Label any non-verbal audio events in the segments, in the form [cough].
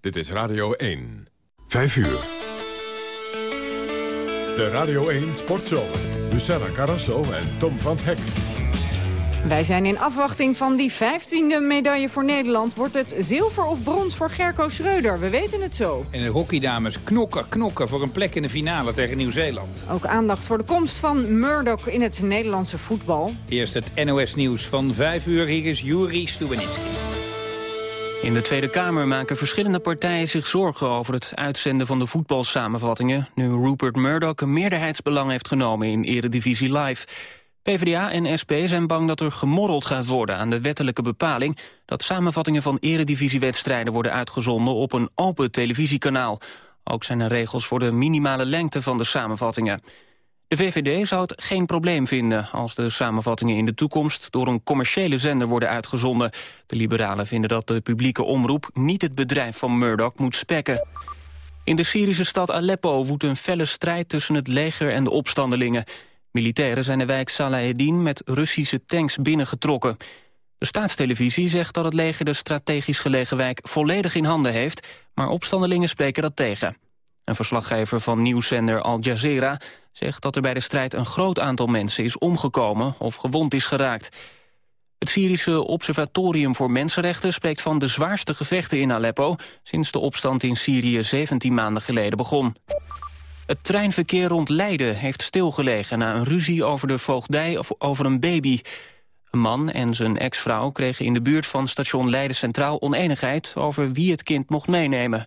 Dit is Radio 1. 5 uur. De Radio 1 Sportshow. Luciana Carrasso en Tom van Hek. Wij zijn in afwachting van die 15e medaille voor Nederland. Wordt het zilver of brons voor Gerco Schreuder? We weten het zo. En de hockeydames knokken, knokken voor een plek in de finale tegen Nieuw-Zeeland. Ook aandacht voor de komst van Murdoch in het Nederlandse voetbal. Eerst het NOS-nieuws van 5 uur. Hier is Juri Stubenitski. In de Tweede Kamer maken verschillende partijen zich zorgen over het uitzenden van de voetbalsamenvattingen, nu Rupert Murdoch een meerderheidsbelang heeft genomen in Eredivisie Live. PvdA en SP zijn bang dat er gemorreld gaat worden aan de wettelijke bepaling dat samenvattingen van eredivisiewedstrijden worden uitgezonden op een open televisiekanaal. Ook zijn er regels voor de minimale lengte van de samenvattingen. De VVD zou het geen probleem vinden als de samenvattingen in de toekomst door een commerciële zender worden uitgezonden. De liberalen vinden dat de publieke omroep niet het bedrijf van Murdoch moet spekken. In de Syrische stad Aleppo woedt een felle strijd tussen het leger en de opstandelingen. Militairen zijn de wijk Salahedin met Russische tanks binnengetrokken. De staatstelevisie zegt dat het leger de strategisch gelegen wijk volledig in handen heeft, maar opstandelingen spreken dat tegen. Een verslaggever van nieuwszender Al Jazeera zegt dat er bij de strijd een groot aantal mensen is omgekomen of gewond is geraakt. Het Syrische Observatorium voor Mensenrechten spreekt van de zwaarste gevechten in Aleppo sinds de opstand in Syrië 17 maanden geleden begon. Het treinverkeer rond Leiden heeft stilgelegen na een ruzie over de voogdij of over een baby. Een man en zijn ex-vrouw kregen in de buurt van station Leiden Centraal oneenigheid over wie het kind mocht meenemen.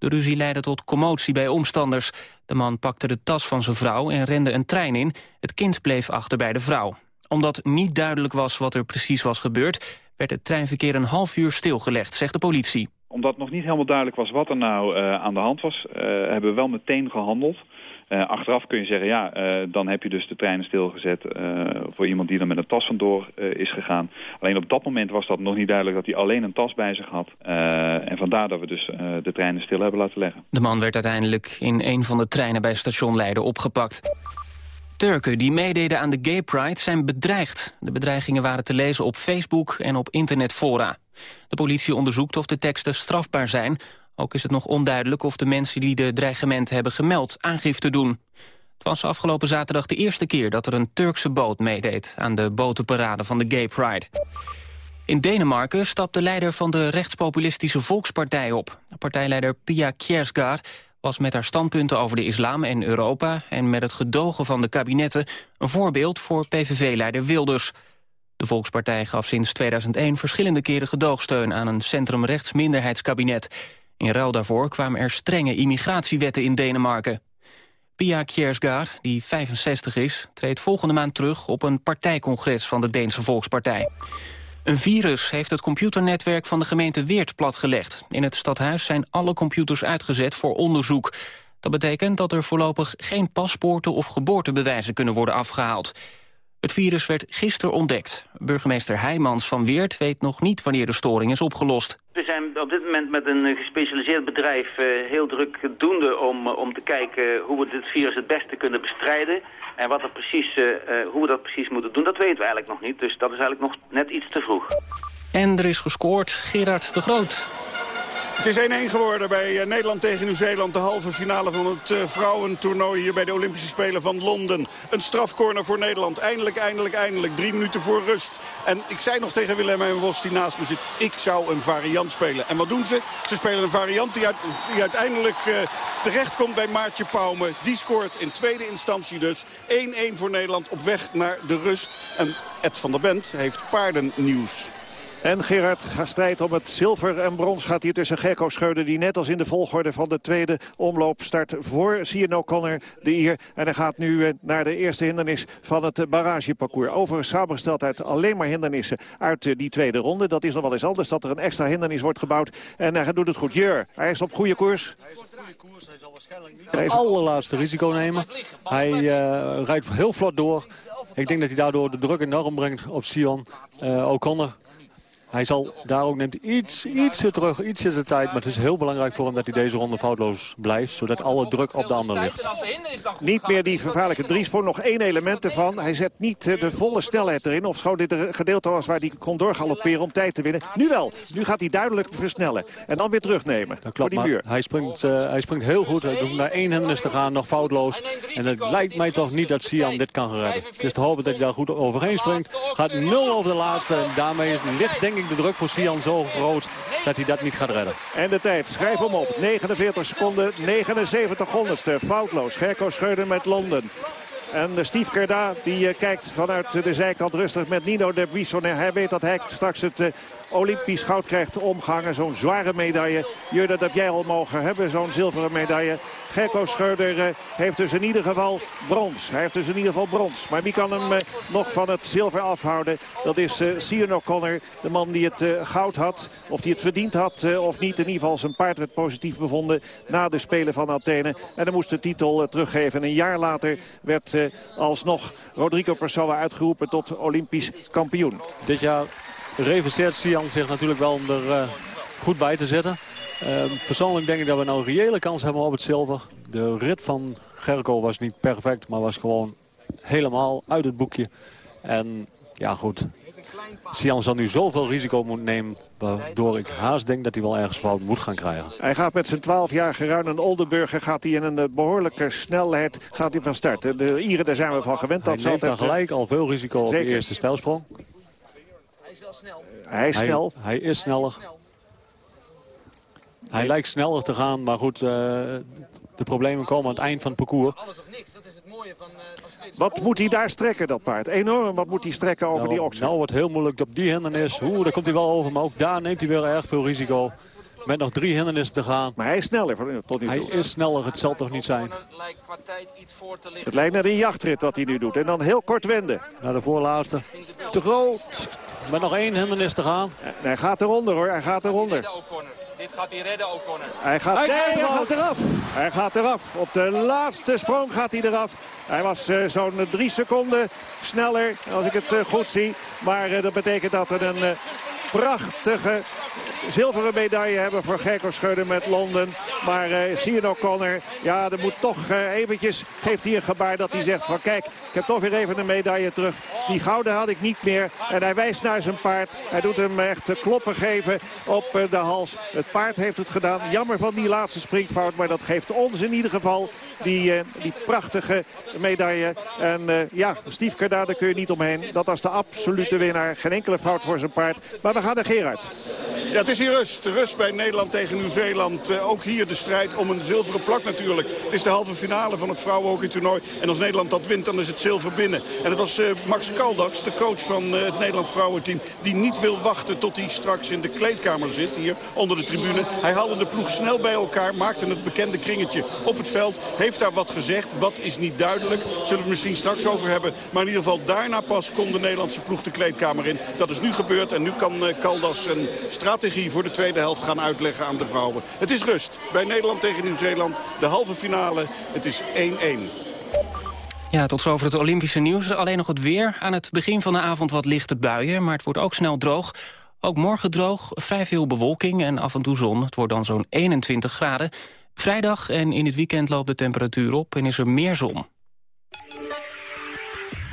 De ruzie leidde tot commotie bij omstanders. De man pakte de tas van zijn vrouw en rende een trein in. Het kind bleef achter bij de vrouw. Omdat niet duidelijk was wat er precies was gebeurd... werd het treinverkeer een half uur stilgelegd, zegt de politie omdat nog niet helemaal duidelijk was wat er nou uh, aan de hand was, uh, hebben we wel meteen gehandeld. Uh, achteraf kun je zeggen, ja, dan heb je dus de treinen stilgezet voor iemand die er met een tas vandoor is gegaan. Alleen op dat moment was dat nog niet duidelijk dat hij alleen een tas bij zich had. en vandaar dat we dus de treinen stil hebben laten leggen. De man werd uiteindelijk in een van de treinen bij station Leiden opgepakt. Turken die meededen aan de Gay Pride zijn bedreigd. De bedreigingen waren te lezen op Facebook en op internetfora. De politie onderzoekt of de teksten strafbaar zijn. Ook is het nog onduidelijk of de mensen die de dreigementen hebben gemeld aangifte doen. Het was afgelopen zaterdag de eerste keer dat er een Turkse boot meedeed... aan de botenparade van de Gay Pride. In Denemarken stapt de leider van de rechtspopulistische Volkspartij op. Partijleider Pia Kjersgaard was met haar standpunten over de islam en Europa... en met het gedogen van de kabinetten een voorbeeld voor PVV-leider Wilders... De Volkspartij gaf sinds 2001 verschillende keren gedoogsteun aan een centrumrechts minderheidskabinet. In ruil daarvoor kwamen er strenge immigratiewetten in Denemarken. Pia Kjersgaard, die 65 is, treedt volgende maand terug op een partijcongres van de Deense Volkspartij. Een virus heeft het computernetwerk van de gemeente Weert platgelegd. In het stadhuis zijn alle computers uitgezet voor onderzoek. Dat betekent dat er voorlopig geen paspoorten of geboortebewijzen kunnen worden afgehaald. Het virus werd gisteren ontdekt. Burgemeester Heijmans van Weert weet nog niet wanneer de storing is opgelost. We zijn op dit moment met een gespecialiseerd bedrijf uh, heel druk doende om, uh, om te kijken hoe we dit virus het beste kunnen bestrijden. En wat er precies, hoe we dat precies moeten doen, dat weten we eigenlijk nog niet. Dus dat is eigenlijk nog net iets te vroeg. En er is gescoord Gerard de Groot. Het is 1-1 geworden bij eh, Nederland tegen Nieuw-Zeeland. De halve finale van het uh, vrouwentoernooi hier bij de Olympische Spelen van Londen. Een strafcorner voor Nederland. Eindelijk, eindelijk, eindelijk. Drie minuten voor rust. En ik zei nog tegen Willem Bos die naast me zit. Ik zou een variant spelen. En wat doen ze? Ze spelen een variant die, uit, die uiteindelijk uh, terecht komt bij Maartje Pauwme. Die scoort in tweede instantie dus. 1-1 voor Nederland op weg naar de rust. En Ed van der Bent heeft paardennieuws. En Gerard gaat strijd om het zilver en brons gaat hier tussen Gerco Scheuden... die net als in de volgorde van de tweede omloop start voor Sian O'Connor, de Ier. En hij gaat nu eh, naar de eerste hindernis van het barageparcours. Overigens samengesteld uit alleen maar hindernissen uit eh, die tweede ronde. Dat is nog wel eens anders, dat er een extra hindernis wordt gebouwd. En hij doet het goed. Jur, hij is op goede koers. Hij is op goede koers, hij zal waarschijnlijk niet... Het allerlaatste risico nemen. Hij rijdt heel vlot door. Ik denk dat hij daardoor de druk enorm brengt op Sion O'Connor. Hij zal daar ook neemt iets, ietsje terug, ietsje de tijd. Maar het is heel belangrijk voor hem dat hij deze ronde foutloos blijft. Zodat alle druk op de ander ligt. Niet meer die vervaarlijke driesprong. Nog één element ervan. Hij zet niet eh, de volle snelheid erin. Of schoon dit een gedeelte was waar hij kon doorgalopperen om tijd te winnen. Nu wel. Nu gaat hij duidelijk versnellen. En dan weer terugnemen. Dat klopt, die muur. Hij springt, uh, hij springt heel goed. Hij hoeft naar één hindernis te gaan. Nog foutloos. En het lijkt mij toch niet dat Sian dit kan redden. Het is te hopen dat hij daar goed overheen springt. Gaat nul over de laatste. En daarmee ligt denk ik de druk voor Sian zo groot dat hij dat niet gaat redden. En de tijd, schrijf hem op. 49 seconden, 79 honderdste. Foutloos. Gerko Scheuden met Londen. En Steve Kerda die eh, kijkt vanuit de zijkant rustig met Nino de Buissonnet. Hij weet dat hij straks het uh, Olympisch goud krijgt omgangen. Zo'n zware medaille. Jur, dat jij al mogen hebben, zo'n zilveren medaille. Gerko Schreuder uh, heeft dus in ieder geval brons. Hij heeft dus in ieder geval brons. Maar wie kan hem nog van het zilver afhouden? Dat is uh, Cian O'Connor, de man die het goud had. Of die het verdiend had of niet. In ieder geval zijn paard werd positief bevonden na de Spelen van Athene. En dan moest de titel teruggeven. En een jaar later werd alsnog Rodrigo Pessoa uitgeroepen tot Olympisch kampioen. Dit jaar reverseert Sian zich natuurlijk wel om er uh, goed bij te zetten. Uh, persoonlijk denk ik dat we nou een reële kans hebben op het zilver. De rit van Gerco was niet perfect, maar was gewoon helemaal uit het boekje. En ja goed, Sian zal nu zoveel risico moeten nemen... waardoor ik haast denk dat hij wel ergens fout moet gaan krijgen. Hij gaat met zijn 12-jarige Ruinen Oldenburger... gaat hij in een eh, behoorlijke snelheid gaat hij van start. De Ieren, daar zijn we van gewend. Dat hij neemt dan gelijk al veel risico op de eerste spelsprong. Hij is wel snel. Hij is snel. Hij, is sneller. Hij lijkt sneller te gaan, maar goed, uh, de problemen komen aan het eind van het parcours. Alles of niks, dat is het mooie van uh, Wat moet hij daar strekken, dat paard? Enorm, wat moet hij strekken over nou, die oksen? Nou, wordt heel moeilijk op die hindernis. Hoe, daar komt hij wel over, maar ook daar neemt hij weer erg veel risico. Met nog drie hindernissen te gaan. Maar hij is sneller tot nu toe. Hij is sneller, het zal toch niet zijn. Het lijkt naar een jachtrit wat hij nu doet. En dan heel kort wenden. Naar de voorlaatste. Te groot. Met nog één hindernis te gaan. En hij gaat eronder hoor, hij gaat eronder. Dit gaat hij redden, O'Connor. Hij gaat, nee, hij gaat eraf. Hij gaat eraf. Op de laatste sprong gaat hij eraf. Hij was uh, zo'n drie seconden sneller, als ik het uh, goed zie. Maar uh, dat betekent dat er een prachtige zilveren medaille hebben voor Gerko Scheuden met Londen. Maar uh, Sian O'Connor, ja, er moet toch uh, eventjes, geeft hij een gebaar dat hij zegt van kijk, ik heb toch weer even een medaille terug. Die gouden had ik niet meer. En hij wijst naar zijn paard. Hij doet hem echt kloppen geven op uh, de hals. Het paard heeft het gedaan. Jammer van die laatste springfout, maar dat geeft ons in ieder geval die, die prachtige medaille. En ja, Kerda, daar kun je niet omheen. Dat was de absolute winnaar. Geen enkele fout voor zijn paard. Maar we gaan naar Gerard. Ja, het is hier rust. Rust bij Nederland tegen Nieuw-Zeeland. Uh, ook hier de strijd om een zilveren plak natuurlijk. Het is de halve finale van het vrouwenhockeytoernooi. En als Nederland dat wint, dan is het zilver binnen. En het was uh, Max Kaldax, de coach van uh, het Nederlands vrouwenteam... die niet wil wachten tot hij straks in de kleedkamer zit, hier onder de tribune. Hij haalde de ploeg snel bij elkaar, maakte het bekende kringetje op het veld. Heeft daar wat gezegd, wat is niet duidelijk. Zullen we het misschien straks over hebben. Maar in ieder geval daarna pas kon de Nederlandse ploeg de kleedkamer in. Dat is nu gebeurd en nu kan Kaldas een strategie voor de tweede helft gaan uitleggen aan de vrouwen. Het is rust bij Nederland tegen Nieuw-Zeeland. De halve finale. Het is 1-1. Ja, tot zover het Olympische nieuws. Alleen nog het weer. Aan het begin van de avond wat lichte buien, maar het wordt ook snel droog. Ook morgen droog, vrij veel bewolking en af en toe zon. Het wordt dan zo'n 21 graden. Vrijdag en in het weekend loopt de temperatuur op en is er meer zon.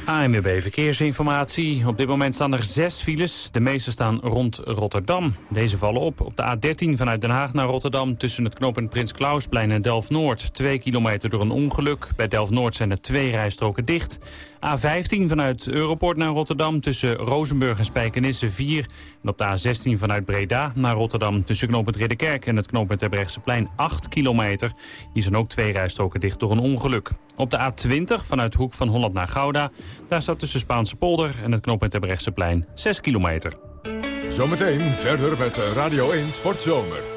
ANWB Verkeersinformatie. Op dit moment staan er zes files. De meeste staan rond Rotterdam. Deze vallen op op de A13 vanuit Den Haag naar Rotterdam... tussen het knooppunt Prins Klausplein en Delft-Noord. Twee kilometer door een ongeluk. Bij Delft-Noord zijn er twee rijstroken dicht. A15 vanuit Europort naar Rotterdam tussen Rozenburg en Spijkenisse 4. En op de A16 vanuit Breda naar Rotterdam tussen knooppunt Ridderkerk... en het knooppunt Terbrechtseplein 8 kilometer. Hier zijn ook twee rijstroken dicht door een ongeluk. Op de A20 vanuit Hoek van Holland naar Gouda... daar staat tussen Spaanse polder en het knooppunt Terbrechtseplein 6 kilometer. Zometeen verder met Radio 1 Sportzomer.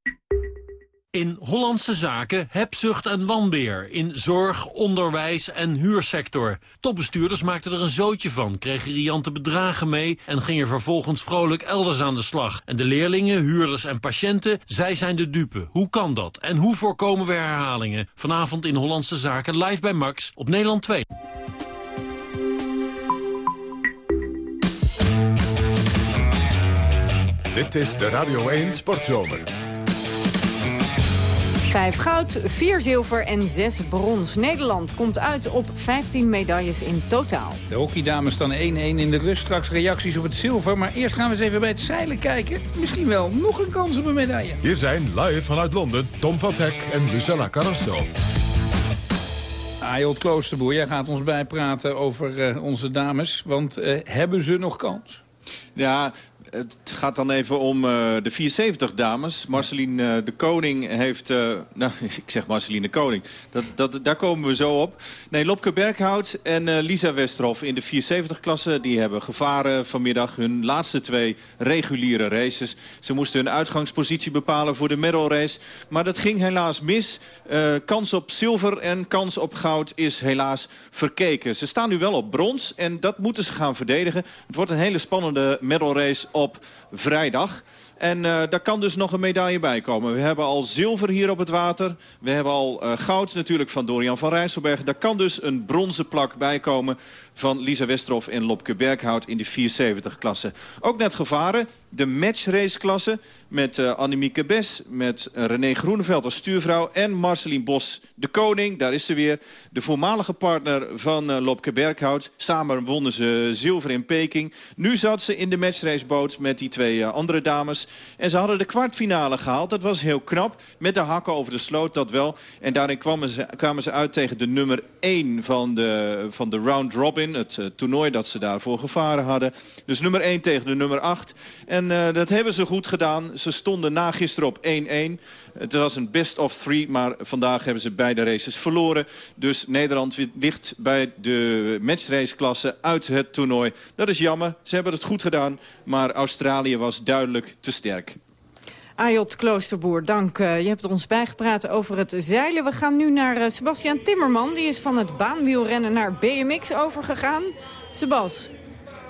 In Hollandse zaken hebzucht en wanbeer. In zorg, onderwijs en huursector. Topbestuurders maakten er een zootje van, kregen riante bedragen mee... en gingen vervolgens vrolijk elders aan de slag. En de leerlingen, huurders en patiënten, zij zijn de dupe. Hoe kan dat? En hoe voorkomen we herhalingen? Vanavond in Hollandse zaken live bij Max op Nederland 2. Dit is de Radio 1 Sportzomer. Vijf goud, vier zilver en zes brons. Nederland komt uit op 15 medailles in totaal. De hockeydames staan 1-1 in de rust. Straks reacties op het zilver. Maar eerst gaan we eens even bij het zeilen kijken. Misschien wel nog een kans op een medaille. Hier zijn live vanuit Londen Tom van Hek en Lucella Carrasso. Ayot Kloosterboer, jij gaat ons bijpraten over uh, onze dames. Want uh, hebben ze nog kans? Ja, het gaat dan even om uh, de 74 dames. Marceline uh, de Koning heeft... Uh, [laughs] nou, ik zeg Marceline de Koning. Dat, dat, daar komen we zo op. Nee, Lopke Berghout en Lisa Westerhof in de 74-klasse... die hebben gevaren vanmiddag hun laatste twee reguliere races. Ze moesten hun uitgangspositie bepalen voor de medal race. Maar dat ging helaas mis. kans op zilver en kans op goud is helaas verkeken. Ze staan nu wel op brons en dat moeten ze gaan verdedigen. Het wordt een hele spannende medal race op vrijdag. En uh, daar kan dus nog een medaille bij komen. We hebben al zilver hier op het water. We hebben al uh, goud natuurlijk van Dorian van Rijsselberg. Daar kan dus een bronzen plak bij komen van Lisa Westerhof en Lopke Berghout in de 470-klasse. Ook net gevaren, de matchrace-klasse met uh, Annemieke Bes, met René Groeneveld als stuurvrouw en Marceline Bos, de koning. Daar is ze weer, de voormalige partner van Lopke Berghout. Samen wonnen ze zilver in Peking. Nu zat ze in de matchraceboot met die twee andere dames. En ze hadden de kwartfinale gehaald. Dat was heel knap, met de hakken over de sloot, dat wel. En daarin kwamen ze, kwamen ze uit tegen de nummer 1 van de, van de round robin het uh, toernooi dat ze daarvoor gevaren hadden. Dus nummer 1 tegen de nummer 8. En uh, dat hebben ze goed gedaan. Ze stonden na gisteren op 1-1. Het was een best of three, maar vandaag hebben ze beide races verloren. Dus Nederland ligt bij de matchraceklasse uit het toernooi. Dat is jammer. Ze hebben het goed gedaan, maar Australië was duidelijk te sterk. Ayot Kloosterboer, dank. Uh, je hebt ons bijgepraat over het zeilen. We gaan nu naar uh, Sebastian Timmerman. Die is van het baanwielrennen naar BMX overgegaan. Sebas,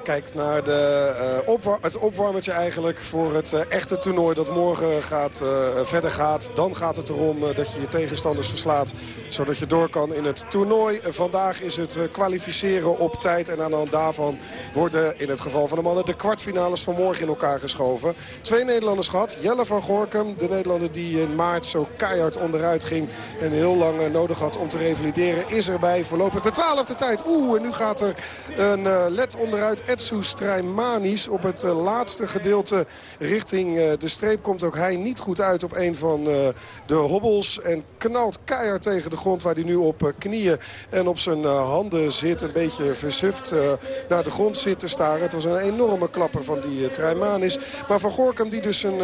kijkt naar de, opwar het opwarmertje eigenlijk voor het uh, echte toernooi dat morgen gaat, uh, verder gaat. Dan gaat het erom dat je je tegenstanders verslaat zodat je door kan in het toernooi. vandaag is het kwalificeren op tijd en aan de hand daarvan worden in het geval van de mannen de kwartfinales van morgen in elkaar geschoven. Twee Nederlanders gehad. Jelle van Gorkum, de Nederlander die in maart zo keihard onderuit ging en heel lang nodig had om te revalideren, is erbij. Voorlopig de twaalfde tijd. Oeh, en nu gaat er een led onderuit. Etsu Strijmanis op het uh, laatste gedeelte richting uh, de streep komt ook hij niet goed uit op een van uh, de hobbels. En knalt keihard tegen de grond waar hij nu op knieën en op zijn handen zit. Een beetje versuft naar de grond zit te staren. Het was een enorme klapper van die Strijmanis. Maar Van Gorkum die dus een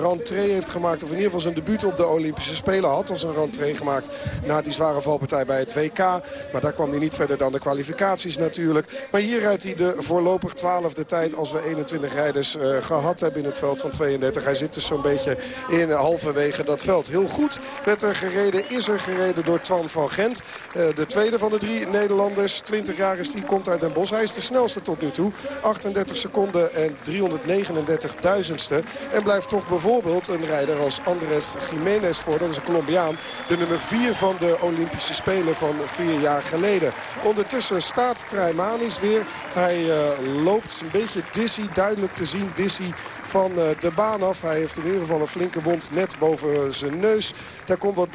rentree heeft gemaakt. Of in ieder geval zijn debuut op de Olympische Spelen had. Als een rentree gemaakt na die zware valpartij bij het WK. Maar daar kwam hij niet verder dan de kwalificaties natuurlijk. Maar hier rijdt hij de voorlopig twaalfde tijd als we 21 rijders uh, gehad hebben in het veld van 32. Hij zit dus zo'n beetje in halverwege dat veld. Heel goed werd er gereden, is er gereden door Twan van Gent. Uh, de tweede van de drie Nederlanders, 20 jaar is die, komt uit Den Bosch. Hij is de snelste tot nu toe. 38 seconden en 339 duizendste. En blijft toch bijvoorbeeld een rijder als Andres Jiménez voor. Dat is een Colombiaan. De nummer 4 van de Olympische Spelen van vier jaar geleden. Ondertussen staat Treimanis weer. Hij loopt. Een beetje dizzy, duidelijk te zien. Dizzy van uh, de baan af. Hij heeft in ieder geval een flinke wond net boven zijn neus. Daar komt wat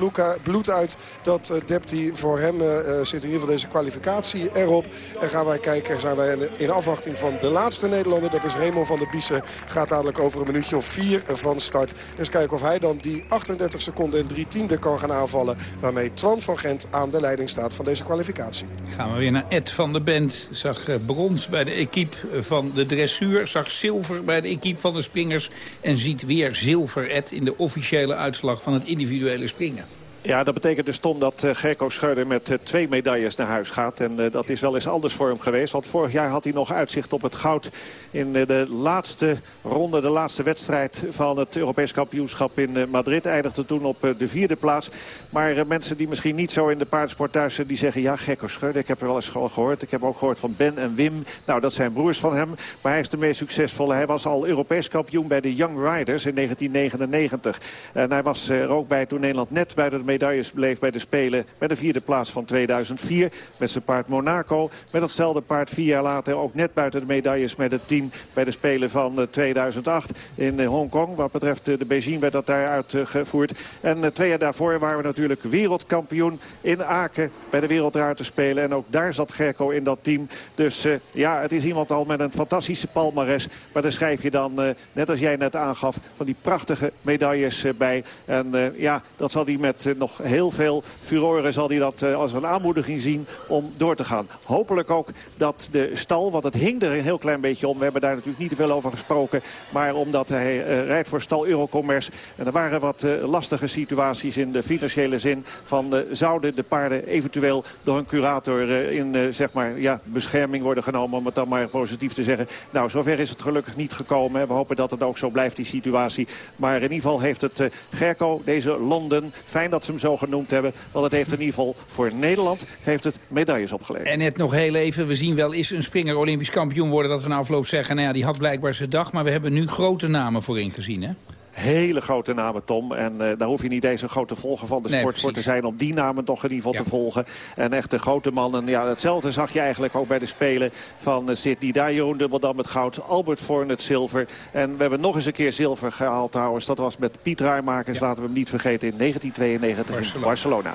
bloed uit. Dat uh, Depti voor hem uh, zit in ieder geval deze kwalificatie erop. En gaan wij kijken, zijn wij in afwachting van de laatste Nederlander. Dat is Raymond van der Biesen. Gaat dadelijk over een minuutje of vier van start. Eens kijken of hij dan die 38 seconden en 3 tiende kan gaan aanvallen. Waarmee Twan van Gent aan de leiding staat van deze kwalificatie. Gaan we weer naar Ed van der Bent. Zag brons bij de equipe van de dressuur. Zag zilver bij de equipe van de springers. En ziet weer zilver Ed in de officiële uitslag van het individuele springen. Ja, dat betekent dus Tom dat uh, Gerco Schreuder met uh, twee medailles naar huis gaat. En uh, dat is wel eens anders voor hem geweest. Want vorig jaar had hij nog uitzicht op het goud in de laatste ronde, de laatste wedstrijd van het Europees kampioenschap in Madrid. Eindigde toen op de vierde plaats. Maar mensen die misschien niet zo in de paardensport thuis zijn, die zeggen... ja, Gerco Schreuder, ik heb er wel eens gehoord. Ik heb ook gehoord van Ben en Wim. Nou, dat zijn broers van hem. Maar hij is de meest succesvolle. Hij was al Europees kampioen bij de Young Riders in 1999. En hij was er ook bij toen Nederland net buiten de medailles bleef bij de Spelen... bij de vierde plaats van 2004 met zijn paard Monaco. Met datzelfde paard vier jaar later ook net buiten de medailles met het team... bij de Spelen van 2008 eh, in eh, Hongkong. Wat betreft eh, de Beijing werd dat daar uitgevoerd. En twee jaar daarvoor waren we natuurlijk wereldkampioen in Aken... bij de Wereldruiter Spelen. En ook daar zat Gerco in dat team. Dus ja, het is iemand al met een fantastische palmares. Maar daar schrijf je dan, net als jij net aangaf... van die prachtige medailles bij. En ja, dat zal hij met nog heel veel furoren zal hij dat als een aanmoediging zien om door te gaan. Hopelijk ook dat de stal, want het hing er een heel klein beetje om. We hebben daar natuurlijk niet te veel over gesproken. Maar omdat hij uh, rijdt voor stal Eurocommerce. En er waren wat uh, lastige situaties in de financiële zin. Van uh, zouden de paarden eventueel door een curator in zeg maar, ja, bescherming worden genomen. Om het dan maar positief te zeggen. Nou, zover is het gelukkig niet gekomen. We hopen dat het ook zo blijft, die situatie. Maar in ieder geval heeft het Gerco, deze Londen, fijn dat ze hem zo genoemd hebben. Want het heeft in ieder geval voor Nederland heeft het medailles opgeleverd. En net nog heel even, we zien wel is een springer Olympisch kampioen worden... dat we na afloop zeggen, nou ja, die had blijkbaar zijn dag. Maar we hebben nu grote namen voor ingezien, hè? hele grote namen, Tom. En uh, daar hoef je niet eens een grote volger van de nee, sport voor te zijn... om die namen toch in ieder geval ja. te volgen. En echte grote mannen. Ja, hetzelfde zag je eigenlijk ook bij de Spelen van uh, Sydney. Daar Jeroen Dubbeldam met goud, Albert Voorn het zilver. En we hebben nog eens een keer zilver gehaald trouwens. Dat was met Piet Ruimakers, ja. laten we hem niet vergeten, in 1992 Barcelona. in Barcelona.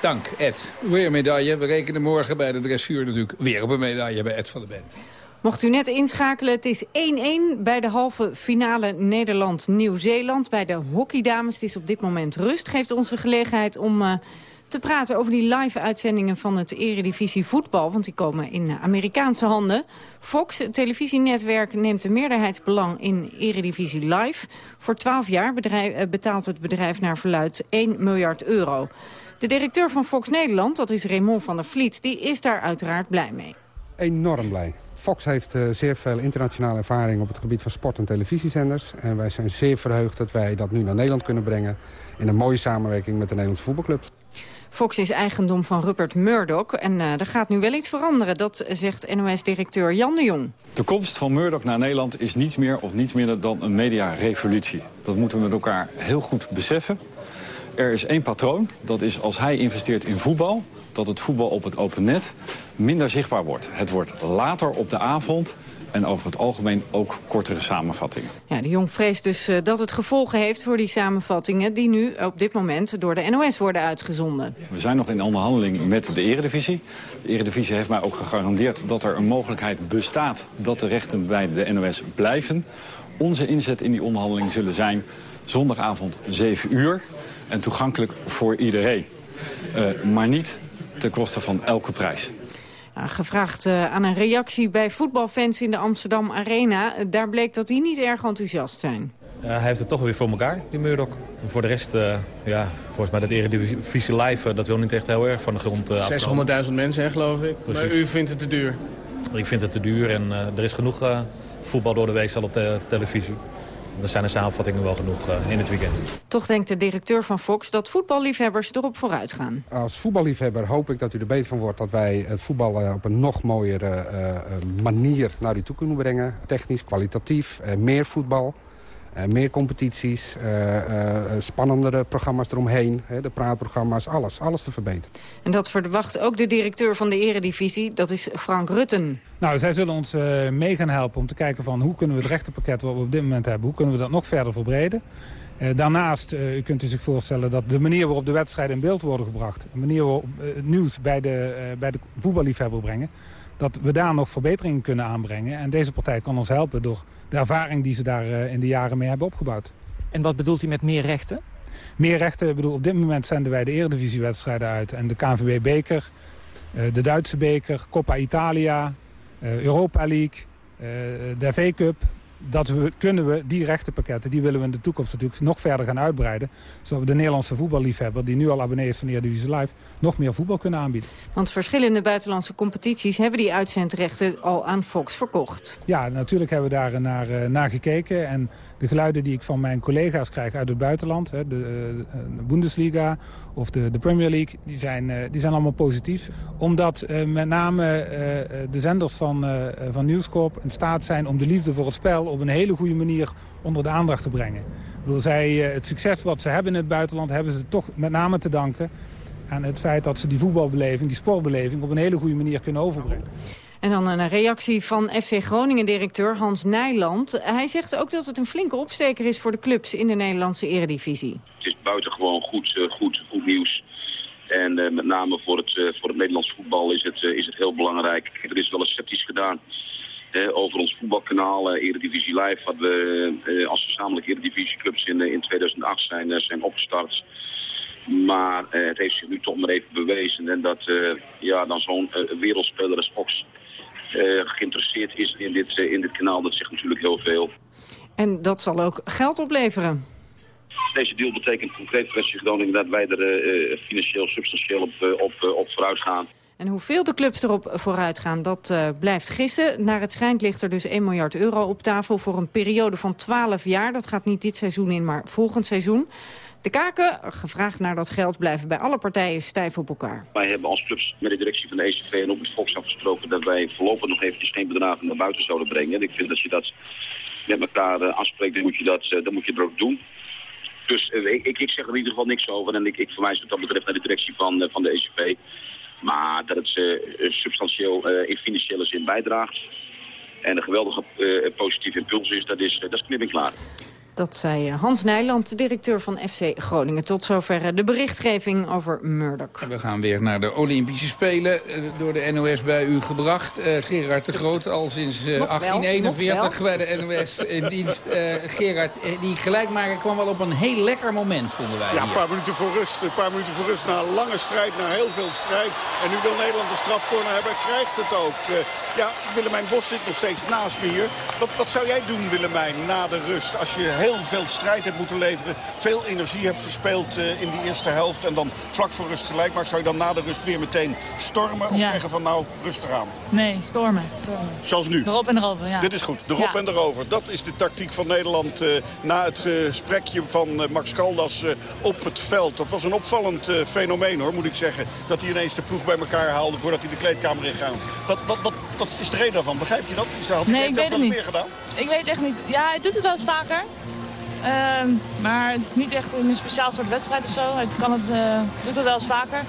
Dank, Ed. Weer een medaille. We rekenen morgen bij de dressuur natuurlijk weer op een medaille bij Ed van de Bent. Mocht u net inschakelen, het is 1-1 bij de halve finale Nederland-Nieuw-Zeeland. Bij de hockeydames, het is op dit moment rust. Geeft ons de gelegenheid om uh, te praten over die live-uitzendingen van het Eredivisie voetbal. Want die komen in Amerikaanse handen. Fox, het televisienetwerk, neemt een meerderheidsbelang in Eredivisie Live. Voor 12 jaar bedrijf, betaalt het bedrijf naar verluid 1 miljard euro. De directeur van Fox Nederland, dat is Raymond van der Vliet... die is daar uiteraard blij mee. Enorm blij. Fox heeft uh, zeer veel internationale ervaring op het gebied van sport- en televisiezenders. En wij zijn zeer verheugd dat wij dat nu naar Nederland kunnen brengen... in een mooie samenwerking met de Nederlandse voetbalclubs. Fox is eigendom van Rupert Murdoch en uh, er gaat nu wel iets veranderen. Dat zegt NOS-directeur Jan de Jong. De komst van Murdoch naar Nederland is niets meer of niets minder dan een mediarevolutie. Dat moeten we met elkaar heel goed beseffen. Er is één patroon, dat is als hij investeert in voetbal... dat het voetbal op het open net minder zichtbaar wordt. Het wordt later op de avond en over het algemeen ook kortere samenvattingen. Ja, de Jong vreest dus uh, dat het gevolgen heeft voor die samenvattingen... die nu op dit moment door de NOS worden uitgezonden. We zijn nog in onderhandeling met de Eredivisie. De Eredivisie heeft mij ook gegarandeerd dat er een mogelijkheid bestaat... dat de rechten bij de NOS blijven. Onze inzet in die onderhandeling zullen zijn zondagavond 7 uur en toegankelijk voor iedereen. Uh, maar niet ten koste van elke prijs. Ja, gevraagd uh, aan een reactie bij voetbalfans in de Amsterdam Arena. Daar bleek dat die niet erg enthousiast zijn. Uh, hij heeft het toch weer voor elkaar, die Murdoch. Voor de rest, uh, ja, volgens mij dat Eredivisie Live, dat wil niet echt heel erg van de grond uh, 600.000 mensen, hè, geloof ik. Precies. Maar u vindt het te duur? Ik vind het te duur en er is genoeg voetbal door de week al op de televisie er zijn de samenvattingen wel genoeg uh, in het weekend. Toch denkt de directeur van Fox dat voetballiefhebbers erop vooruit gaan. Als voetballiefhebber hoop ik dat u er beter van wordt... dat wij het voetbal uh, op een nog mooiere uh, manier naar u toe kunnen brengen. Technisch, kwalitatief, meer voetbal. Uh, meer competities, uh, uh, spannendere programma's eromheen, hè, de praatprogramma's, alles, alles te verbeteren. En dat verwacht ook de directeur van de eredivisie, dat is Frank Rutten. Nou, zij zullen ons mee gaan helpen om te kijken van hoe kunnen we het rechterpakket wat we op dit moment hebben, hoe kunnen we dat nog verder verbreden. daarnaast, u kunt u zich voorstellen dat de manier waarop de wedstrijden in beeld worden gebracht, de manier waarop het nieuws bij de, bij de voetballiefhebber brengen, dat we daar nog verbeteringen kunnen aanbrengen. En deze partij kan ons helpen door de ervaring die ze daar uh, in de jaren mee hebben opgebouwd. En wat bedoelt u met meer rechten? Meer rechten, ik bedoel, op dit moment zenden wij de eredivisiewedstrijden uit. En de KNVB-beker, uh, de Duitse beker, Coppa Italia, uh, Europa League, de FA Cup. Dat we, kunnen we die rechtenpakketten, die willen we in de toekomst natuurlijk nog verder gaan uitbreiden. Zodat we de Nederlandse voetballiefhebber, die nu al abonnee is van Eredivisie Live, nog meer voetbal kunnen aanbieden. Want verschillende buitenlandse competities hebben die uitzendrechten al aan Fox verkocht. Ja, natuurlijk hebben we daar naar, uh, naar gekeken. En de geluiden die ik van mijn collega's krijg uit het buitenland, hè, de, de, Bundesliga of de, de Premier League, die zijn, uh, die zijn allemaal positief. Omdat uh, met name de zenders van, van News Corp in staat zijn om de liefde voor het spel op een hele goede manier onder de aandacht te brengen. Ik bedoel, zij, het succes wat ze hebben in het buitenland hebben ze toch met name te danken aan het feit dat ze die voetbalbeleving, die sportbeleving op een hele goede manier kunnen overbrengen. En dan een reactie van FC Groningen-directeur Hans Nijland. Hij zegt ook dat het een flinke opsteker is voor de clubs in de Nederlandse eredivisie. Het is buitengewoon goed, goed, goed nieuws. En uh, met name voor het, uh, voor het Nederlands voetbal is het, is het heel belangrijk. Er is wel eens sceptisch gedaan over ons voetbalkanaal Eredivisie Live... wat we als gezamenlijke Eredivisieclubs in, in 2008 zijn, zijn opgestart... Maar het heeft zich nu toch maar even bewezen. En dat ja, dan zo'n wereldspeler als Fox geïnteresseerd is in dit, in dit kanaal, dat zegt natuurlijk heel veel. En dat zal ook geld opleveren. Deze deal betekent concreet voor Groningen dat wij er financieel substantieel op, op, op vooruit gaan. En hoeveel de clubs erop vooruit gaan, dat uh, blijft gissen. Naar het schijnt ligt er dus 1 miljard euro op tafel voor een periode van 12 jaar. Dat gaat niet dit seizoen in, maar volgend seizoen. De kaken, gevraagd naar dat geld, blijven bij alle partijen stijf op elkaar. Wij hebben als clubs met de directie van de ECV en ook met Fox afgesproken... dat wij voorlopig nog eventjes geen bedragen naar buiten zouden brengen. En ik vind dat je dat met elkaar uh, afspreekt, dan moet je dat, uh, dan moet je dat ook doen. Dus uh, ik, ik, zeg er in ieder geval niks over. En ik, ik verwijs wat dat betreft naar de directie van, van de ECV. Maar dat het substantieel in financiële zin bijdraagt... en een geweldige positieve impuls is, dat is, dat is knip en klaar. Dat zei eh, Hans Nijland, directeur van FC Groningen. Tot zover eh, de berichtgeving over Murdoch. We gaan weer naar de Olympische Spelen. Eh, door de NOS bij u gebracht. Uh, Gerard de Groot, al sinds uh, 1841 bij de NOS [laughs] in dienst. Uh, Gerard, die gelijkmaker kwam wel op een heel lekker moment, vonden wij. Ja, een paar minuten voor rust. Een paar minuten voor rust na lange strijd, na heel veel strijd. En nu wil Nederland de strafcorner hebben. Krijgt het ook. ja, Willemijn Bos zit nog steeds naast me hier. Wat, wat zou jij doen, Willemijn, na de rust? Als je heel veel strijd hebt moeten leveren. Veel energie hebt verspeeld uh, in die eerste helft. En dan vlak voor rust gelijk. Maar zou je dan na de rust weer meteen stormen? Of ja. zeggen van nou, rust eraan? Nee, stormen. stormen. Zoals nu? Erop en erover, ja. Dit is goed. Erop ja. en erover. Dat is de tactiek van Nederland uh, na het gesprekje van uh, Max Caldas op het veld. Dat was een opvallend fenomeen hoor, moet ik zeggen. Dat hij ineens de ploeg bij elkaar haalde voordat hij de kleedkamer in ging. Wat, wat, wat, wat is de reden daarvan? Begrijp je dat? Had hij nee, ik weet het niet. meer gedaan? Ik weet echt niet. Ja, hij doet het wel eens vaker. Uh, maar het is niet echt een speciaal soort wedstrijd of zo. Hij kan het, uh, doet het wel eens vaker.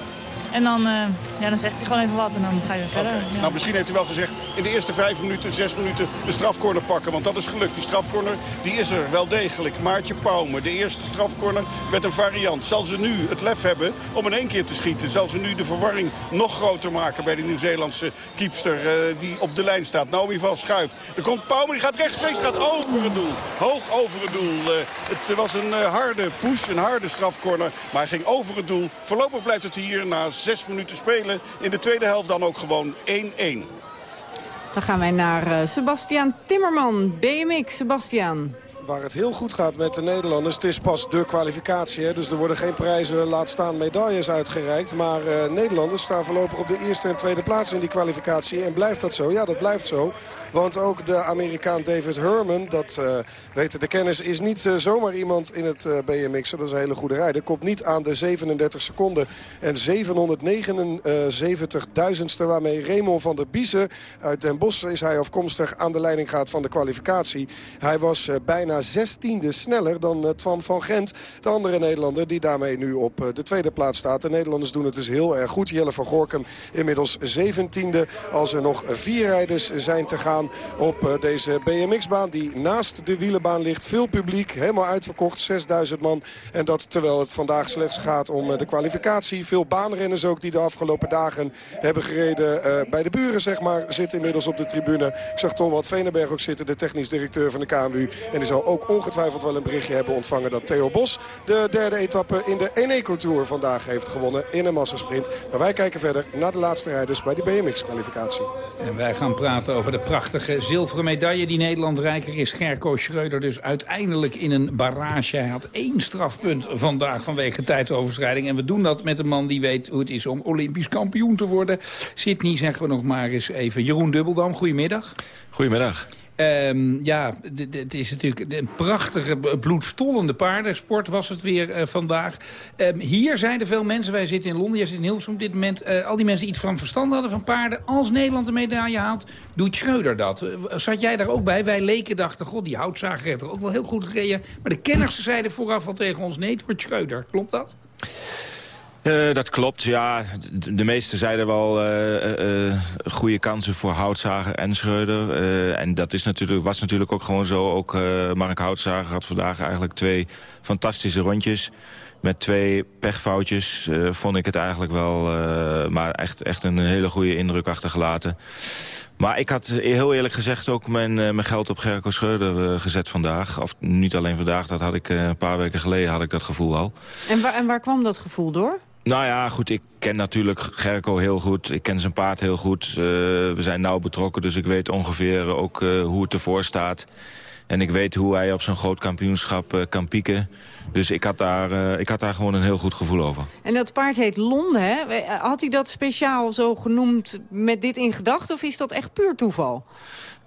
En dan, uh, ja, dan zegt hij gewoon even wat en dan ga je weer verder. Okay. Ja. Nou, misschien heeft hij wel gezegd in de eerste vijf minuten, zes minuten de strafcorner pakken. Want dat is gelukt. Die strafcorner die is er wel degelijk. Maartje Pauwme, de eerste strafcorner met een variant. Zal ze nu het lef hebben om in één keer te schieten? Zal ze nu de verwarring nog groter maken bij de Nieuw-Zeelandse kiepster uh, die op de lijn staat? Naomi van schuift. Er komt Pauwme, die gaat rechtstreeks, gaat over het doel. Hoog over het doel. Uh, het was een harde push, een harde strafcorner. Maar hij ging over het doel. Voorlopig blijft het hier na zes minuten spelen. In de tweede helft dan ook gewoon 1-1. Dan gaan wij naar uh, Sebastian Timmerman, BMX. Sebastian. Waar het heel goed gaat met de Nederlanders. Het is pas de kwalificatie. Hè? Dus er worden geen prijzen, laat staan medailles uitgereikt. Maar uh, Nederlanders staan voorlopig op de eerste en tweede plaats in die kwalificatie. En blijft dat zo? Ja, dat blijft zo. Want ook de Amerikaan David Herman, dat uh, weten de kennis, is niet uh, zomaar iemand in het BMX. Dat is een hele goede rijder. Komt niet aan de 37 seconden en 779.000ste waarmee Raymond van der Biezen uit Den Bosch is hij afkomstig aan de leiding gaat van de kwalificatie. Hij was bijna 16e sneller dan Twan van Gent, de andere Nederlander die daarmee nu op de tweede plaats staat. De Nederlanders doen het dus heel erg goed. Jelle van Gorkum inmiddels 17e als er nog vier rijders zijn te gaan op uh, deze BMX-baan die naast de wielenbaan ligt. Veel publiek, helemaal uitverkocht, 6000 man. En dat terwijl het vandaag slechts gaat om de kwalificatie. Veel baanrenners ook die de afgelopen dagen hebben gereden bij de buren, zeg maar, zitten inmiddels op de tribune. Ik zag Tom Wat Veneberg ook zitten, de technisch directeur van de KMU. En die zal zal ook ongetwijfeld wel een berichtje hebben ontvangen... dat Theo Bos de derde etappe in de Eneco Tour vandaag heeft gewonnen in een massasprint. Maar wij kijken verder naar de laatste rijders bij de BMX-kwalificatie. En wij gaan praten over de prachtige zilveren medaille die Nederland rijker is. Gerco Schreuder dus uiteindelijk in een barrage. Hij had één strafpunt vandaag vanwege tijdoverschrijding. En we doen dat met een man die weet hoe het is om olympisch kampioen te worden. Sydney zeggen we nog maar eens even. Jeroen Dubbeldam, goedemiddag. Goedemiddag. Um, ja, het is natuurlijk een prachtige, bloedstollende paardensport was het weer uh, vandaag. Um, hier zeiden veel mensen, wij zitten in Londen, jij zit in Hilversum op dit moment... Uh, al die mensen die iets van verstand hadden van paarden. Als Nederland een medaille haalt, doet Schreuder dat. Zat jij daar ook bij? Wij leken dachten, god, die houtzager heeft er ook wel heel goed gereden. Maar de kenners zeiden vooraf al tegen ons, nee, het wordt Schreuder. Klopt dat? Uh, dat klopt, ja. De, de meesten zeiden wel uh, goede kansen voor Houtzager en Schreuder. en dat is natuurlijk, was natuurlijk ook gewoon zo. Ook Mark Houtzager had vandaag eigenlijk twee fantastische rondjes. Met twee pechfoutjes vond ik het eigenlijk wel... maar echt, echt een hele goede indruk achtergelaten. Maar ik had heel eerlijk gezegd ook mijn, mijn geld op Gerco Schreuder gezet vandaag. Of niet alleen vandaag, dat had ik een paar weken geleden had ik dat gevoel al. En waar, en waar kwam dat gevoel door? Nou ja, goed, ik ken natuurlijk Gerco heel goed. Ik ken zijn paard heel goed. Uh, we zijn nauw betrokken, dus ik weet ongeveer ook uh, hoe het ervoor staat. En ik weet hoe hij op zo'n groot kampioenschap uh, kan pieken. Dus ik had, daar, ik had daar gewoon een heel goed gevoel over. En dat paard heet Londen, hè? Had hij dat speciaal zo genoemd met dit in gedachten... of is dat echt puur toeval?